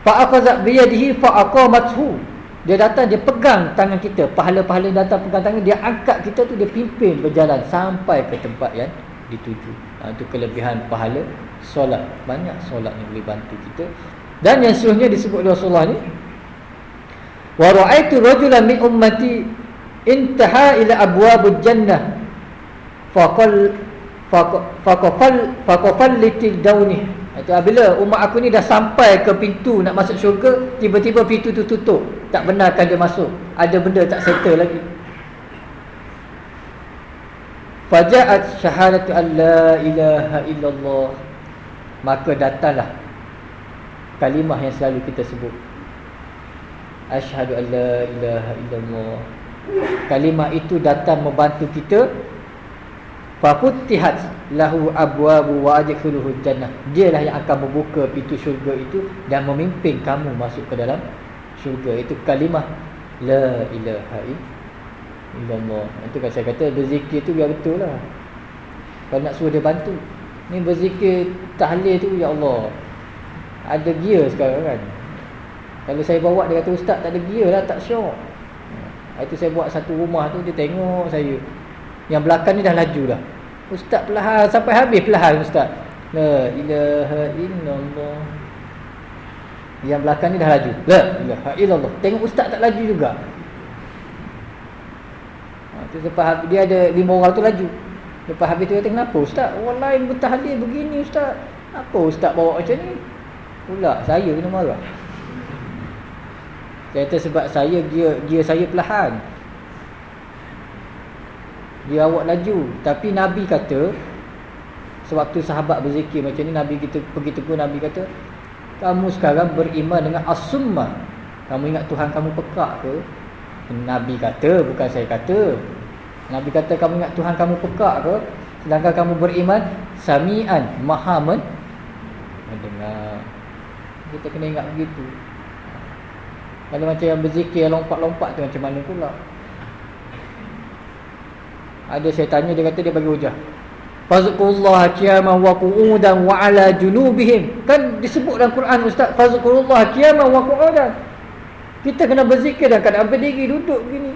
Fa'akazat biyadihi fa'akamathu dia datang, dia pegang tangan kita. Pahala-pahala datang pegang tangan, dia angkat kita tu, dia pimpin berjalan sampai ke tempat yang dituju. Ha, itu kelebihan pahala solat. Banyak solat yang boleh bantu kita. Dan yang seluruhnya disebut oleh Rasulullah ni. Wa ra'aitu rajulan min ummati intaha ila abwabul jannah. Faqal faqal faqal litil dawnih itu bila umat aku ni dah sampai ke pintu nak masuk syurga, tiba-tiba pintu tu tutup. Tak benarkan dia masuk. Ada benda tak settle lagi. Faja'at syahadatu an la ilaha illallah. Maka datanglah kalimah yang selalu kita sebut. Asyhadu an la ilaha illallah. Kalimah itu datang membantu kita Fafutihat lahu abwabu wa adkhuluhu jannah. Dialah yang akan membuka pintu syurga itu dan memimpin kamu masuk ke dalam syurga. Itu kalimah la ilaha illallah. Itu kan saya kata berzikir tu biar betul lah. Kalau nak suruh dia bantu. Ni berzikir tahlil tu ya Allah. Ada gear sekarang kan. Kalau saya bawa dia kata ustaz tak ada gear lah tak syok. Itu saya buat satu rumah tu dia tengok saya yang belakang ni dah laju dah. Ustaz perlahan sampai habis perlahan ustaz. La ilaha illallah. Yang belakang ni dah laju. La ilaha illallah. Tengok ustaz tak laju juga. Ha, tu habis, dia ada lima orang tu laju. Lepas habis tu dia kenapa ustaz? Orang lain bertahlil begini ustaz. Apa ustaz bawa macam ni? Pula saya kena marah. Kata sebab saya dia dia saya perlahan dia awak laju. Tapi nabi kata sewaktu sahabat berzikir macam ni nabi kita pergi tegur nabi kata kamu sekarang beriman dengan as-summah kamu ingat Tuhan kamu pekak ke? Nabi kata bukan saya kata. Nabi kata kamu ingat Tuhan kamu pekak ke? Sedangkan kamu beriman samian maha mendengar kita kena ingat begitu. Kalau macam yang berzikir lompat-lompat tu macam mana pula ada saya tanya dia kata dia bagi hujah. Fazkurullah qiyaman wa qu'udan wa ala junubihim. Kan disebut dalam Quran Ustaz, fazkurullah qiyaman wa qu'udan. Kita kena berzikir dan keadaan berdiri duduk begini.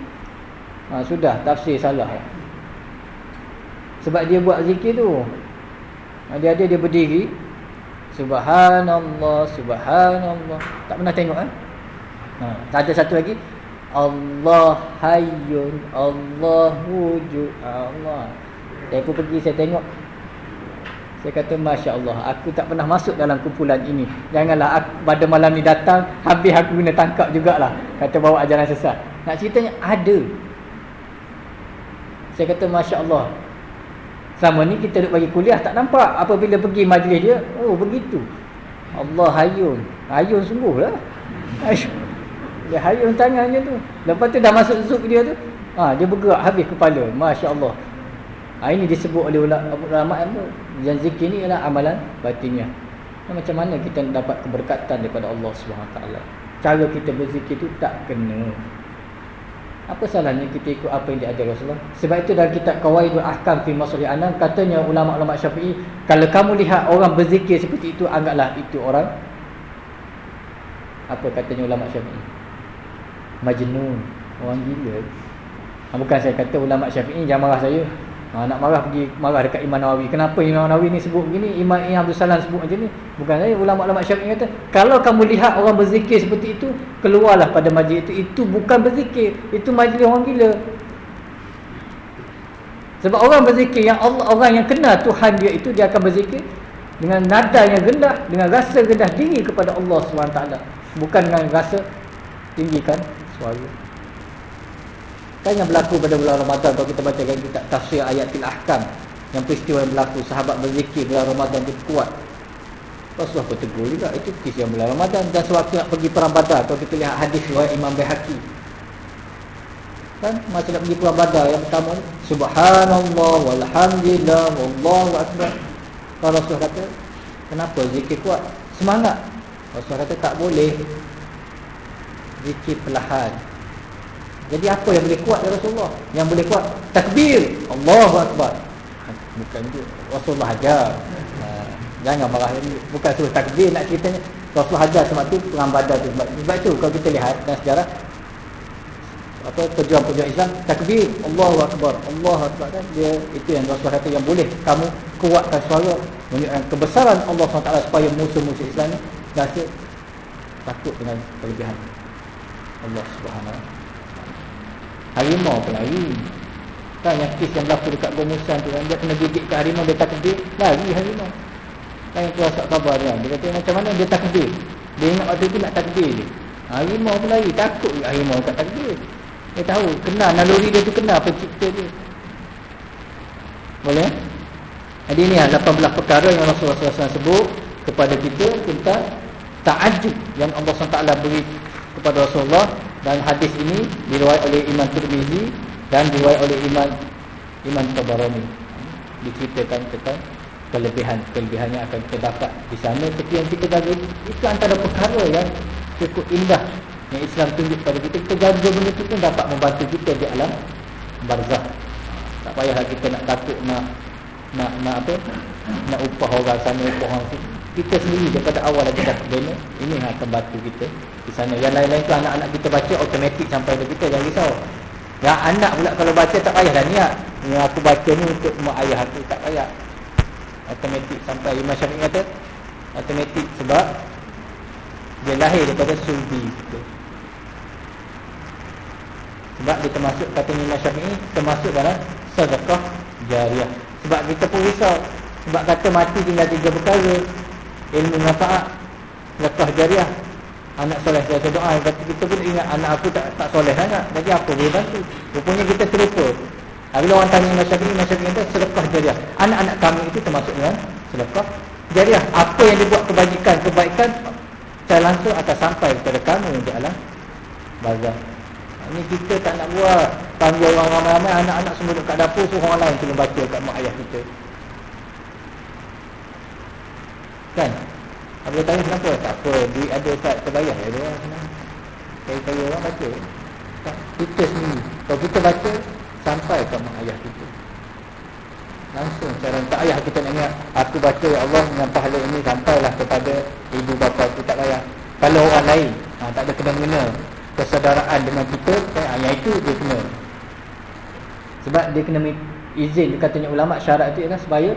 Ha, sudah tafsir salah. Sebab dia buat zikir tu. Dia ada dia berdiri. Subhanallah, subhanallah. Tak pernah tengok kan? Ha, ada satu lagi. Allah hayyun Allah wujud Allah Saya pun pergi saya tengok. Saya kata Masya Allah Aku tak pernah masuk dalam kumpulan ini. Janganlah aku, pada malam ni datang Habis aku kena tangkap jugalah. Kata bawa ajaran sesat. Nak ceritanya ada. Saya kata Masya Allah Selama ni kita duduk bagi kuliah tak nampak. Apabila pergi majlis dia Oh begitu. Allah hayun. Hayun sungguh lah. *laughs* Dia hayun tangannya tu. Lepas tu dah masuk zuk dia tu. Ha, dia bergerak habis kepala. Masya Allah. Ha, ini disebut oleh ulama? Yang zikir ni ialah amalan batinnya. Ha, macam mana kita dapat keberkatan daripada Allah SWT. Cara kita berzikir tu tak kena. Apa salahnya kita ikut apa yang diajar Rasulullah? Sebab itu dalam kitab Qawaidul Ahkam fi Masalih Anam katanya ulama-ulama Syafi'i, kalau kamu lihat orang berzikir seperti itu, anggaplah itu orang apa katanya ulama Syafi'i? Majnun, orang gila. Ha, bukan saya kata ulama Syafi'i jangan marah saya. Ha, nak marah pergi marah dekat Imam Nawawi. Kenapa Imam Nawawi ni sebut begini, Imam Abdul Salam sebut macam ni? Bukan saya ulama-ulama Syafi'i kata, kalau kamu lihat orang berzikir seperti itu, keluarlah pada majlis itu. Itu bukan berzikir, itu majlis orang gila. Sebab orang berzikir yang Allah orang yang kenal Tuhan dia itu dia akan berzikir dengan nada yang rendah, dengan rasa rendah diri kepada Allah SWT. Bukan dengan rasa tinggikan suara. Kan yang berlaku pada bulan Ramadan Kalau kita baca kita tafsir ayat til ahkam. Yang peristiwa yang berlaku Sahabat berzikir bulan Ramadan itu kuat. Rasulullah pun tegur juga Itu kisah bulan Ramadan. Dan sewaktu nak pergi perang badar Kalau kita lihat hadis riwayat Imam Bayhaqi Kan? Masa nak pergi perang badar yang pertama ni Subhanallah walhamdulillah Wallahu akbar. Kalau Rasulullah kata Kenapa zikir kuat? Semangat. Rasulullah kata tak boleh Zikir perlahan jadi apa yang boleh kuat ya Rasulullah? Yang boleh kuat takbir. Allahu akbar. Bukan itu Rasulullah ajar. Ha, jangan marah lagi. Bukan suruh takbir nak ceritanya. Rasulullah ajar sebab tu perang badar tu. Sebab, sebab tu kalau kita lihat dalam sejarah apa pejuang-pejuang Islam takbir Allahu akbar. Allahu akbar kan dia itu yang Rasulullah kata yang boleh kamu kuatkan suara menunjukkan kebesaran Allah SWT supaya musuh-musuh Islam ni rasa takut dengan kelebihan Allah Subhanahu. Harimau pun lari. Kan yang kes yang berlaku dekat Gomusan tu kan Dia kena gigit ke harimau dia takbir Lari harimau. Kan yang kuasa khabar kan Dia kata macam mana dia takbir Dia? Ingat waktu tu nak takbir dia. Harimau pun lari Takut juga harimau kat takbir Dia. Tahu Kenal naluri dia tu kenal pencipta dia. Boleh? Jadi ni 18 perkara yang Rasulullah SAW sebut Kepada kita tentang Ta'ajub yang Allah SWT beri kepada Rasulullah dan hadis ini diriwayat oleh Imam Tirmizi dan diriwayat oleh Imam Imam Tabarani. Diceritakan tentang kelebihan-kelebihan yang akan kita dapat di sana. Seperti yang kita jaga itu antara perkara yang cukup indah yang Islam tunjuk kepada kita. Kita jaga benda itu dapat membantu kita di alam barzah. Tak payahlah kita nak takut nak nak nak apa? Nak upah orang sana upah orang sini. Kita sendiri daripada awal lagi dapat ini yang akan bantu kita di sana. Yang lain-lain tu anak-anak kita baca automatik sampai ke kita. Jangan risau. Yang anak pula kalau baca tak payahlah niat. Yang aku baca ni untuk mak ayah aku tak payah. Automatik sampai. Imam Syafi'i kata automatik sebab dia lahir daripada sulbi sebab dia termasuk kata Imam Syafi'i termasuk dalam sedekah jariah. Sebab kita pun risau. Sebab kata mati tinggal tiga perkara. Ilmu manfaat sedekah jariah anak soleh baca doa kata kita pun ingat anak aku tak tak soleh sangat. Jadi apa? Boleh bantu. Rupanya kita terlupa ha, bila orang tanya Imam Syafi'i Imam Syafi'i kata sedekah jariah. Anak-anak kami itu termasuk dengan sedekah jariah. Apa yang dibuat kebajikan kebaikan secara langsung akan sampai kepada kamu di alam bazar. Ini ha, kita tak nak buat. Panggil orang ramai-ramai anak-anak semua dekat dapur suruh orang lain kena baca kat mak ayah kita. Kan Abang tanya kenapa? Tak apa, duit ada tak terbayar? Ya dia Kaya-kaya orang baca. Tak, Kita sendiri. Kalau kita baca Sampai ke mak ayah kita. Langsung cara tak ayah kita nak ingat Aku baca ya Allah dengan pahala ini Sampailah kepada ibu bapa aku tak payah. Kalau orang lain ha, Tak ada kena-mena Kesedaraan dengan kita eh, Yang itu dia kena. Sebab dia kena izin Katanya ulama syarat itu ialah supaya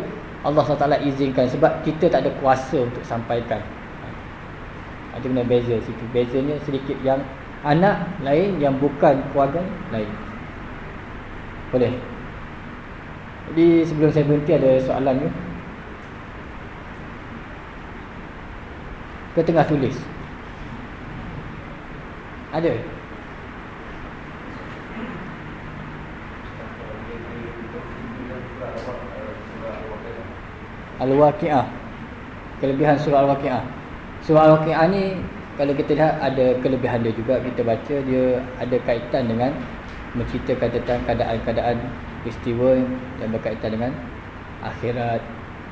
Allah SWT izinkan sebab kita tak ada kuasa untuk sampaikan. Ada kena beza situ. Bezanya sedikit yang anak lain yang bukan keluarga lain. Boleh? Jadi sebelum saya berhenti ada soalan ke ke tengah tulis? Ada Al-Waqi'ah. Kelebihan surah Al-Waqi'ah. Surah Al-Waqi'ah ni kalau kita lihat ada kelebihan dia juga. Kita baca dia ada kaitan dengan menceritakan tentang keadaan-keadaan peristiwa yang berkaitan dengan akhirat.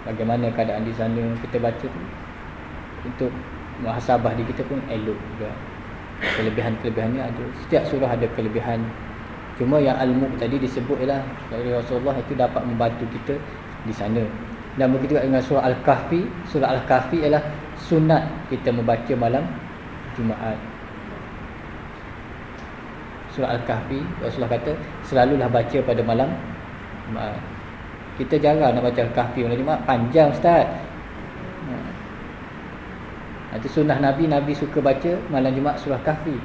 Bagaimana keadaan di sana. Kita baca tu untuk muhasabah di kita pun elok juga. Kelebihan-kelebihannya ada. Setiap surah ada kelebihan. Cuma yang al-mulk tadi disebut ialah Rasulullah itu dapat membantu kita di sana dan begitu juga dengan surah al-kahfi surah al-kahfi ialah sunat kita membaca malam Jumaat. Surah Al-Kahfi Rasulullah kata Selalulah baca pada malam Jumaat. Kita jarang nak baca Al-Kahfi malam Jumaat. Panjang Ustaz. Ha. Itu sunnah Nabi. Nabi suka baca malam Jumaat Surah Kahfi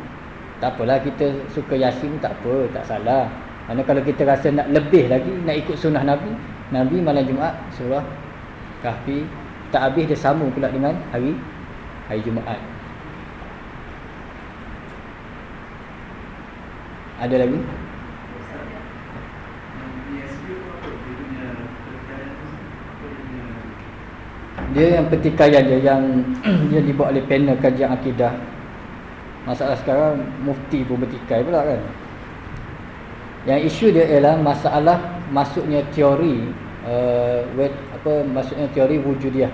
Tak apalah kita suka Yasin Tak apa Tak salah. Karena kalau kita rasa nak lebih lagi Nak ikut sunnah Nabi Nabi malam Jumaat Surah Kahfi Tak habis dia sambung pula dengan hari Hari Jumaat Ada lagi? Dia yang pertikaian dia yang *clears throat* dia dibuat oleh panel kajian akidah. Masalah sekarang mufti pun bertikai pula kan. Yang isu dia ialah masalah masuknya teori uh, apa masuknya teori wujudiah.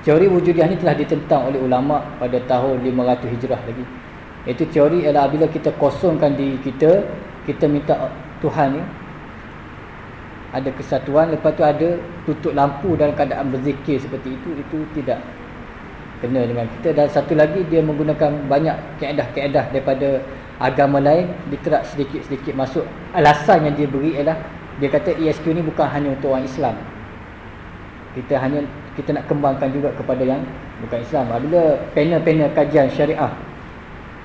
Teori wujudiah ni telah ditentang oleh ulama pada tahun 500 Hijrah lagi. Itu teori ialah bila kita kosongkan diri kita Kita minta Tuhan ni Ada kesatuan Lepas tu ada tutup lampu dalam keadaan berzikir seperti itu Itu tidak kena dengan kita Dan satu lagi dia menggunakan banyak keedah-keedah daripada agama lain Diterap sedikit-sedikit masuk Alasan yang dia beri ialah Dia kata ESQ ni bukan hanya untuk orang Islam Kita hanya kita nak kembangkan juga kepada yang bukan Islam Bila panel-panel kajian syariah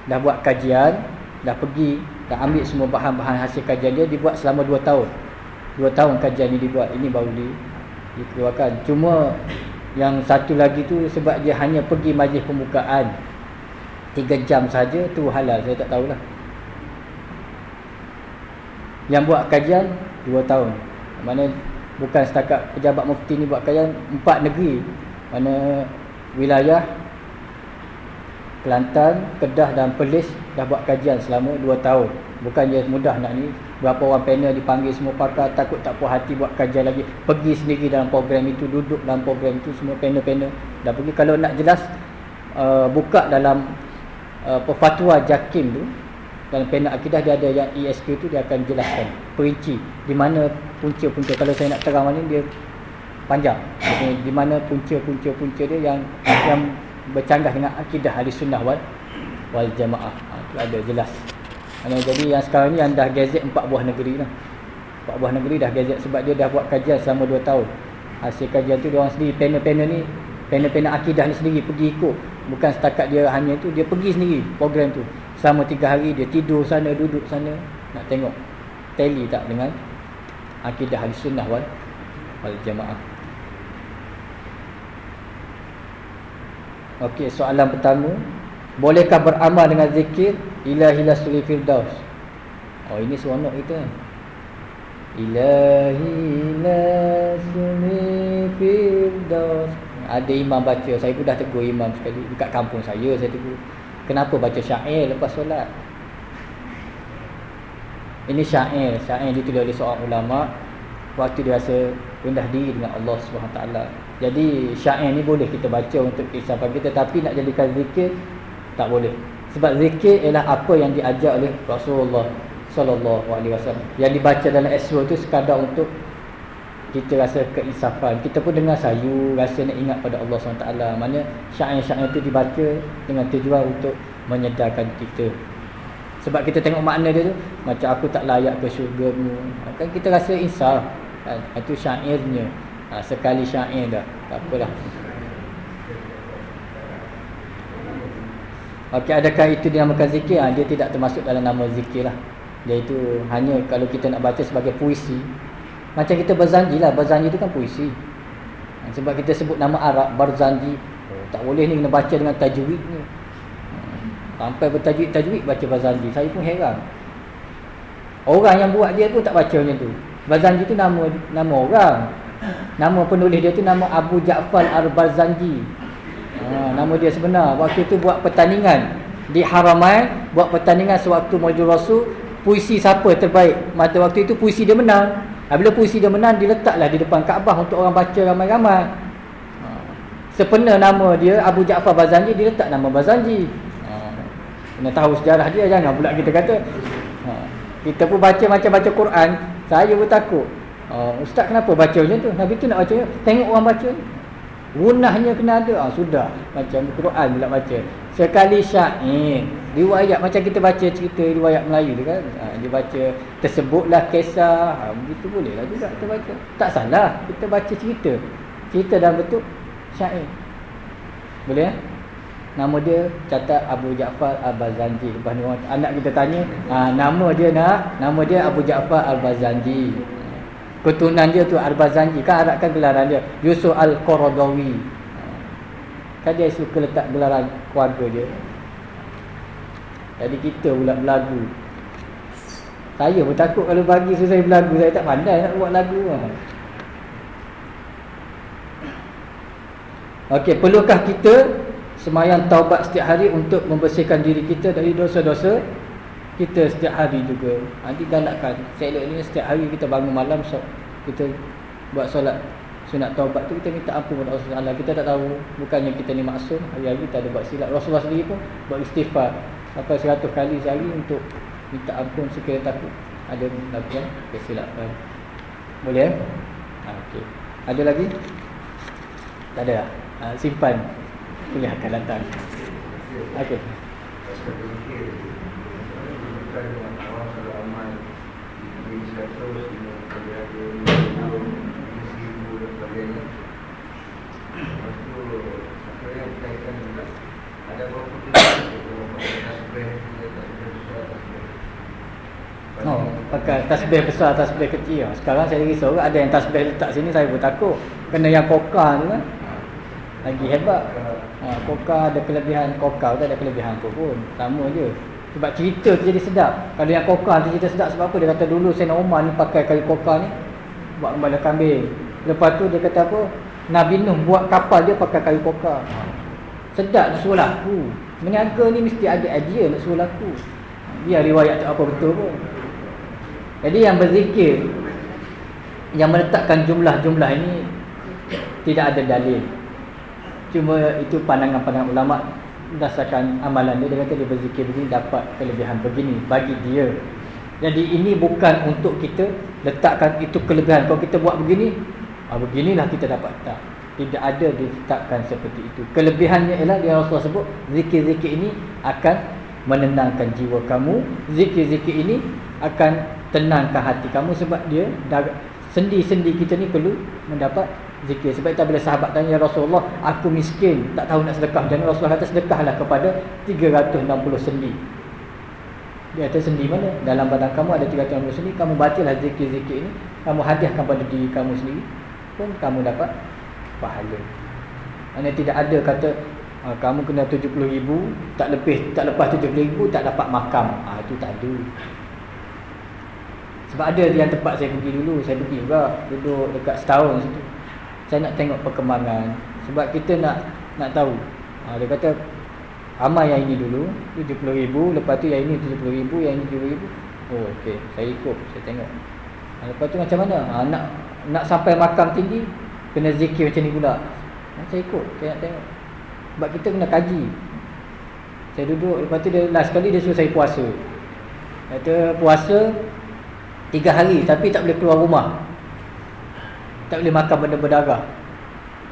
dah buat kajian, dah pergi, dah ambil semua bahan-bahan hasil kajian dia dibuat selama 2 tahun. 2 tahun kajian ni dibuat. Ini baru di dikeluarkan. Cuma yang satu lagi tu sebab dia hanya pergi majlis pembukaan 3 jam saja tu halal saya tak tahulah. Yang buat kajian 2 tahun. Mana bukan setakat pejabat mufti ni buat kajian empat negeri. Mana wilayah Kelantan, Kedah dan Perlis dah buat kajian selama 2 tahun. Bukan je mudah nak ni. Berapa orang panel dipanggil semua pakar takut tak puas hati buat kajian lagi. Pergi sendiri dalam program itu, duduk dalam program itu semua panel-panel dah pergi. Kalau nak jelas uh, buka dalam uh, fatwa JAKIM tu dalam panel akidah dia ada yang ESQ tu dia akan jelaskan perinci di mana punca-punca. Kalau saya nak terang ni dia panjang. Di mana punca-punca-punca dia yang yang bercanggah dengan akidah ahli sunnah wal, wal jamaah. Ha, itu ada jelas. Jadi yang sekarang ni yang dah gazet empat buah negeri lah. Empat buah negeri dah gazet sebab dia dah buat kajian selama dua tahun. Hasil kajian tu dia orang sendiri panel-panel ni panel-panel akidah ni sendiri pergi ikut. Bukan setakat dia hanya tu dia pergi sendiri program tu selama tiga hari dia tidur sana duduk sana nak tengok tally tak dengan akidah ahli sunnah wal, wal jamaah Okey, soalan pertama. Bolehkah beramal dengan zikir ilahi lasuli firdaus? Oh, ini seronok kita. Ilahi lasuli firdaus. Ada imam baca. Saya pun dah tegur imam sekali. Dekat kampung saya, saya tegur. Kenapa baca syair lepas solat? Ini syair. Syair ditulis oleh seorang ulama. Waktu dia rasa rendah diri dengan Allah SWT. Jadi syair ni boleh kita baca untuk kehidupan kita tapi nak jadikan zikir tak boleh. Sebab zikir ialah apa yang diajar oleh Rasulullah sallallahu alaihi wasallam. Yang dibaca dalam esro tu sekadar untuk kita rasa keinsafan. Kita pun dengar sayu, rasa nak ingat pada Allah SWT. Mana syair-syair itu dibaca dengan tujuan untuk menyedarkan kita. Sebab kita tengok makna dia tu, macam aku tak layak ke syurga mu. Kan kita rasa insaf. Kan? Itu syairnya ha, Sekali syair dah Tak apalah Okey, adakah itu dinamakan zikir? Ha, dia tidak termasuk dalam nama zikir lah Dia itu hanya kalau kita nak baca sebagai puisi Macam kita berzanji lah. Berzanji itu kan puisi. Ha, Sebab kita sebut nama Arab Berzanji oh, Tak boleh ni kena baca dengan tajwid ni. Hmm, Sampai bertajwid-tajwid baca berzanji Saya pun heran. Orang yang buat dia pun tak baca macam tu. Berzanji tu nama nama orang. Nama penulis dia tu nama Abu Ja'far Al-Barzanji. Ha, ha, Nama dia sebenar. Waktu itu buat pertandingan Di Haramain Buat pertandingan sewaktu Maulid Rasul Puisi siapa terbaik? Mata waktu itu puisi dia menang ha, Bila puisi dia menang Diletaklah di depan Kaabah Untuk orang baca ramai-ramai. Ha, Sepenuh nama dia Abu Ja'far Bazanji Diletak nama Bazanji ha, Kena tahu sejarah dia Jangan pula kita kata. Ha, Kita pun baca macam baca Quran. Saya pun takut. Ha, Ustaz kenapa baca macam tu? Nabi tu nak baca Tengok orang baca. Gunahnya kena ada. Ah, Sudah. Macam Quran pula baca. Sekali syair Riwayat macam kita baca cerita Riwayat Melayu tu kan? Ha, Dia baca Tersebutlah kisah. Ha, Begitu boleh lah juga kita baca. Tak salah Kita baca cerita. Cerita dalam bentuk syair. Boleh eh? Nama dia catat Abu Ja'far Al-Bazanji Lepas ni anak kita tanya ha, Nama dia nak? Nama dia Abu Ja'far Al-Bazanji keturunan dia tu Al-Bazanji kan Arabkan gelaran dia? Yusuf Al-Qaradawi. Kan dia suka letak gelaran keluarga dia jadi kita pula berlagu. Saya pun takut kalau bagi saya berlagu saya tak pandai nak buat lagu Okey, perlukah kita semayang taubat setiap hari untuk membersihkan diri kita dari dosa-dosa? Kita setiap hari juga. Nanti galakkan. Ni setiap hari kita bangun malam so, kita buat solat sunat taubat tu kita minta ampun kepada Allah kita tak tahu bukannya kita ni maksum hari-hari kita ada buat silap Rasulullah sendiri pun buat istighfar sampai 100 kali sehari untuk minta ampun sekiranya takut. Ada melakukan kesilapan boleh eh? Ha, okay. ada lagi? Tak ada ha, simpan. Kuliah akan datang. Okey bukan dengan awam kalau amal di seratus dengan keluarga minum isi ibu dan sebagainya lepas tu apa yang berkaitan juga ada beberapa tasbih Pakai tasbih besar, tasbih kecil. Sekarang saya risau ada yang tasbih letak sini saya pun takut. Kena yang koka tu kan. Lagi hebat. Ha, koka ada kelebihan, koka tu ada kelebihan tu pun. Sama je. Sebab cerita tu jadi sedap. Kalau yang kokar tu cerita sedap sebab apa? Dia kata dulu Sayyidina Umar ni pakai kayu kokar ni buat gembala kambing. Lepas tu dia kata apa? Nabi Nuh buat kapal dia pakai kayu kokar. Sedap nak suruh laku. Meniaga ni mesti ada idea nak suruh laku. Biar riwayat tak apa betul pun. Jadi yang berzikir yang meletakkan jumlah-jumlah ini tidak ada dalil. Cuma itu pandangan-pandangan ulama berdasarkan amalan dia. Dia kata dia berzikir begini dapat kelebihan begini bagi dia. Jadi ini bukan untuk kita letakkan itu kelebihan. Kalau kita buat begini ah beginilah kita dapat tak tidak ada ditetapkan seperti itu. Kelebihannya ialah dia Rasulullah sebut zikir-zikir ini akan menenangkan jiwa kamu. Zikir-zikir ini akan tenangkan hati kamu sebab dia sendi-sendi kita ni perlu mendapat zikir. Sebab itu bila sahabat tanya Rasulullah aku miskin tak tahu nak sedekah. Jangan Rasulullah kata sedekahlah kepada 360 sendi. Dia kata sendi mana? Dalam badan kamu ada 360 sendi kamu bacalah zikir-zikir ini kamu hadiahkan pada diri kamu sendiri pun kamu dapat pahala. Hanya tidak ada kata ah, kamu kena 70 ribu tak lebih tak lepas 70 ribu tak dapat makam. Ha, itu tak ada sebab ada yang tempat saya pergi dulu. Saya pergi juga duduk dekat setahun situ. Saya nak tengok perkembangan. Sebab kita nak nak tahu. Ha, dia kata amal yang ini dulu 70 ribu lepas tu yang ini 70 ribu yang ini 70 ribu. Oh ok saya ikut saya tengok. Ha, lepas tu macam mana? Ha, nak nak sampai makam tinggi kena zikir macam ni pula. Ha, saya ikut saya nak tengok. Sebab kita kena kaji. Saya duduk lepas tu dia last kali dia suruh saya puasa. Kata puasa 3 hari tapi tak boleh keluar rumah. Tak boleh makan benda berdarah.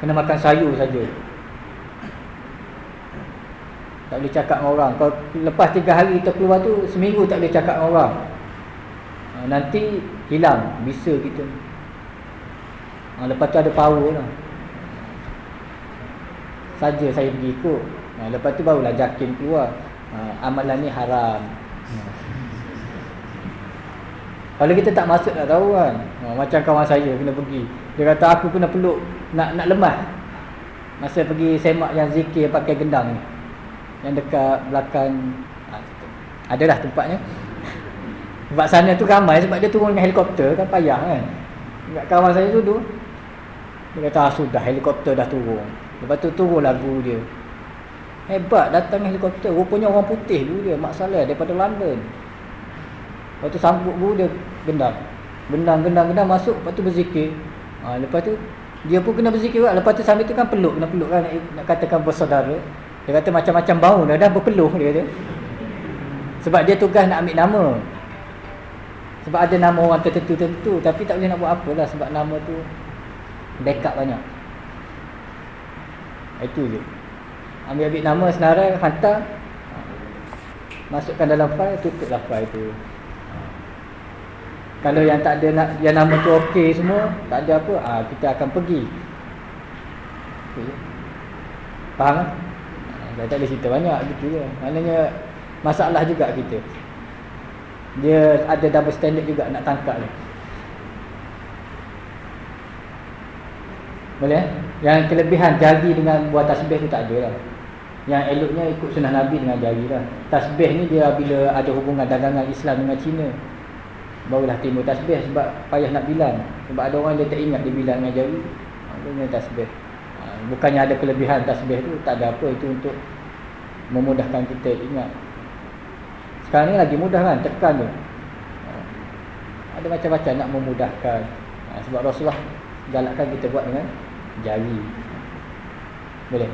Kena makan sayur saja. Tak boleh cakap dengan orang. Kalau lepas tiga hari kita keluar tu Seminggu tak boleh cakap dengan orang. Ha, Nanti hilang Bisa kita ha, Lepas tu ada power lah. Saja saya pergi ikut. Ha, Lepas tu barulah jakin keluar. Amalan ni haram ha. Kalau kita tak masuk tak tahu kan ha, Macam kawan saya kena pergi dia kata aku kena peluk nak nak lemah. Masa pergi semak yang zikir pakai gendang ni. Yang dekat belakang ha, adalah tempatnya. Sebab sana tu ramai sebab dia turun dengan helikopter kan payah kan. Dekat kawan saya tu tu. Dia kata ah, sudah helikopter dah turun. Lepas tu turun lagu dia. Hebat datang helikopter. Rupanya orang putih dulu dia. Masalah daripada London. Lepas tu sambut guru dia gendang. Gendang, gendang, gendang masuk. Lepas tu berzikir. Ha, lepas tu dia pun kena berzikir juga. Lepas tu sambil tu kan peluk. Kena peluk kan. Nak katakan bersaudara. Dia kata macam-macam bau dah. Dah berpeluh dia kata. Sebab dia tugas nak ambil nama. Sebab ada nama orang tertentu-tentu. Tapi tak boleh nak buat apa lah. Sebab nama tu backup banyak. Itu je. Ambil-ambil nama senarai, hantar. Masukkan dalam file, tutuplah file tu. Kalau yang tak ada nak yang nama tu okey semua, tak ada apa, ah kita akan pergi. Okay. Faham tak? Ah, tak ada cerita banyak gitu je. Maknanya masalah juga kita. Dia ada double standard juga nak tangkap dia. Boleh? Yang kelebihan jari dengan buat tasbih tu tak ada lah. Yang eloknya ikut sunnah Nabi dengan jari lah. Tasbih ni dia bila ada hubungan dagangan Islam dengan Cina. Barulah timbul tasbih sebab payah nak bilang. Sebab ada orang dia tak ingat dia bilang dengan jari. Dia tasbih. Ha, bukannya ada kelebihan tasbih tu. Tak ada apa itu untuk memudahkan kita ingat. Sekarang ni lagi mudah kan tekan tu. Ha, ada macam-macam nak memudahkan. Sebab Rasulullah galakkan kita buat dengan jari. Boleh?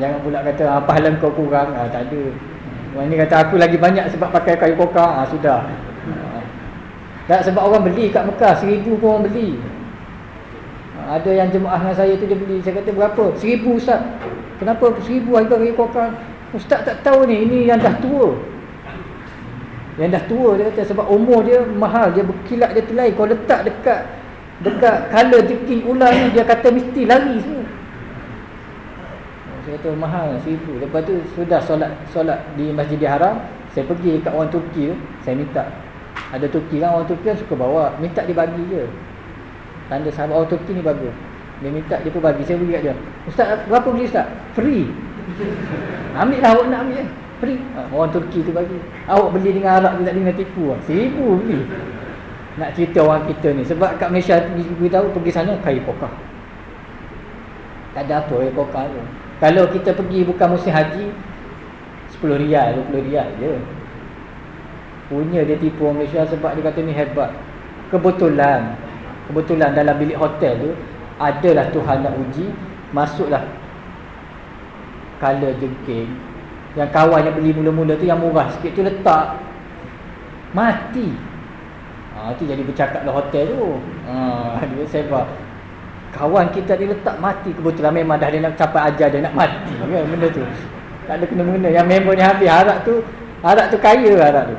Jangan pula kata apa halang kau kurang. Ha, tak ada. Orang ni kata aku lagi banyak sebab pakai kayu kokar. Ha, sudah. Tak sebab orang beli kat Mekah Seribu pun orang beli. Ada yang jemaah dengan saya tu dia beli Saya kata berapa? Seribu Ustaz. Kenapa seribu harga kayu kokar? Ustaz tak tahu ni Ini yang dah tua. Yang dah tua dia kata Sebab umur dia mahal Dia berkilat dia terlain Kau letak dekat Dekat color jeking ular ni Dia kata mesti lari semua. Saya kata mahal seribu. Lepas tu sudah solat solat di Masjidil Haram Saya pergi dekat orang Turki tu Saya minta ada Turki kan orang Turki kan suka bawa Minta dia bagi je. Tanda sahabat orang Turki ni bagus. Dia minta dia pun bagi. Saya beri kat dia Ustaz berapa beli Ustaz? Free. Ambil lah awak nak ambil Free. Ha, Orang Turki tu bagi. Awak beli dengan Arab tu tak dengan tipu lah. Seribu beli. Nak cerita orang kita ni. Sebab kat Malaysia tahu pergi sana Kayu kokah Tak ada apa kayu kokah tu. Kalau kita pergi bukan musim haji 10 rial 20 rial je punya dia tipu orang Malaysia sebab dia kata ni hebat. Kebetulan kebetulan dalam bilik hotel tu adalah Tuhan nak uji masuklah color jengking yang kawan yang beli mula-mula tu yang murah sikit tu letak. Mati. Ha, tu jadi bercakap dalam hotel tu. Ha, *laughs* dia sebab kawan kita dia letak mati. Kebetulan memang dah dia nak capai ajar dia nak mati kan benda tu. Tak ada kena-mengena. Yang member ni habis harap tu harap tu kaya harap tu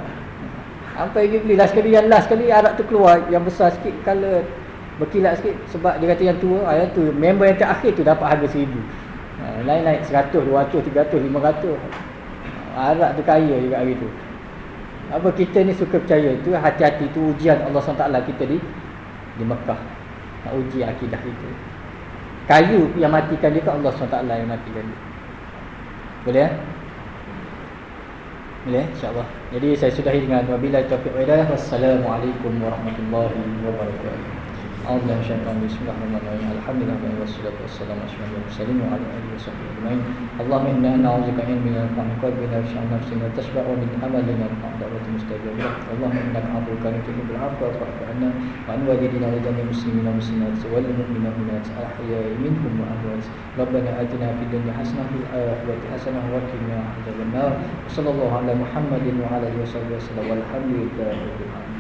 Sampai dia beli last kali yang last kali arak tu keluar yang besar sikit color berkilat sikit sebab dia kata yang tua ah yang tu member yang terakhir tu dapat harga seribu. Ha, lain naik 100, 200, 300, 500. Arak tu kaya juga hari tu. Apa kita ni suka percaya tu hati-hati tu ujian Allah SWT kita di di Mekah. Nak uji akidah kita. Kayu yang matikan dia kan Allah SWT yang matikan dia. Boleh eh? Boleh insya-Allah. Jadi saya sudahi dengan wabillahi taufiq wa hidayah. Wassalamualaikum warahmatullahi wabarakatuh. أعوذ بالله من الشيطان بسم الله الرحمن الرحيم. الحمد لله والصلاة والسلام على أشرف المرسلين وعلى آله وصحبه أجمعين. اللهم إنا نعوذ بك من علم لا ينفع ولا عن نفس تشبع ومن أمل لا ينفع دعوة مستجاب اللهم إنك عفو كريم تحب العفو واعف عنا وعن والدينا وجميع المسلمين والمسلمات والمؤمنين والمؤمنات الأحياء منهم وأموات. ربنا آتنا في الدنيا حسنة وفي الآخرة حسنة وقنا عذاب النار. وصلى الله على محمد وعلى آله وصحبه وسلم. والحمد لله رب العالمين.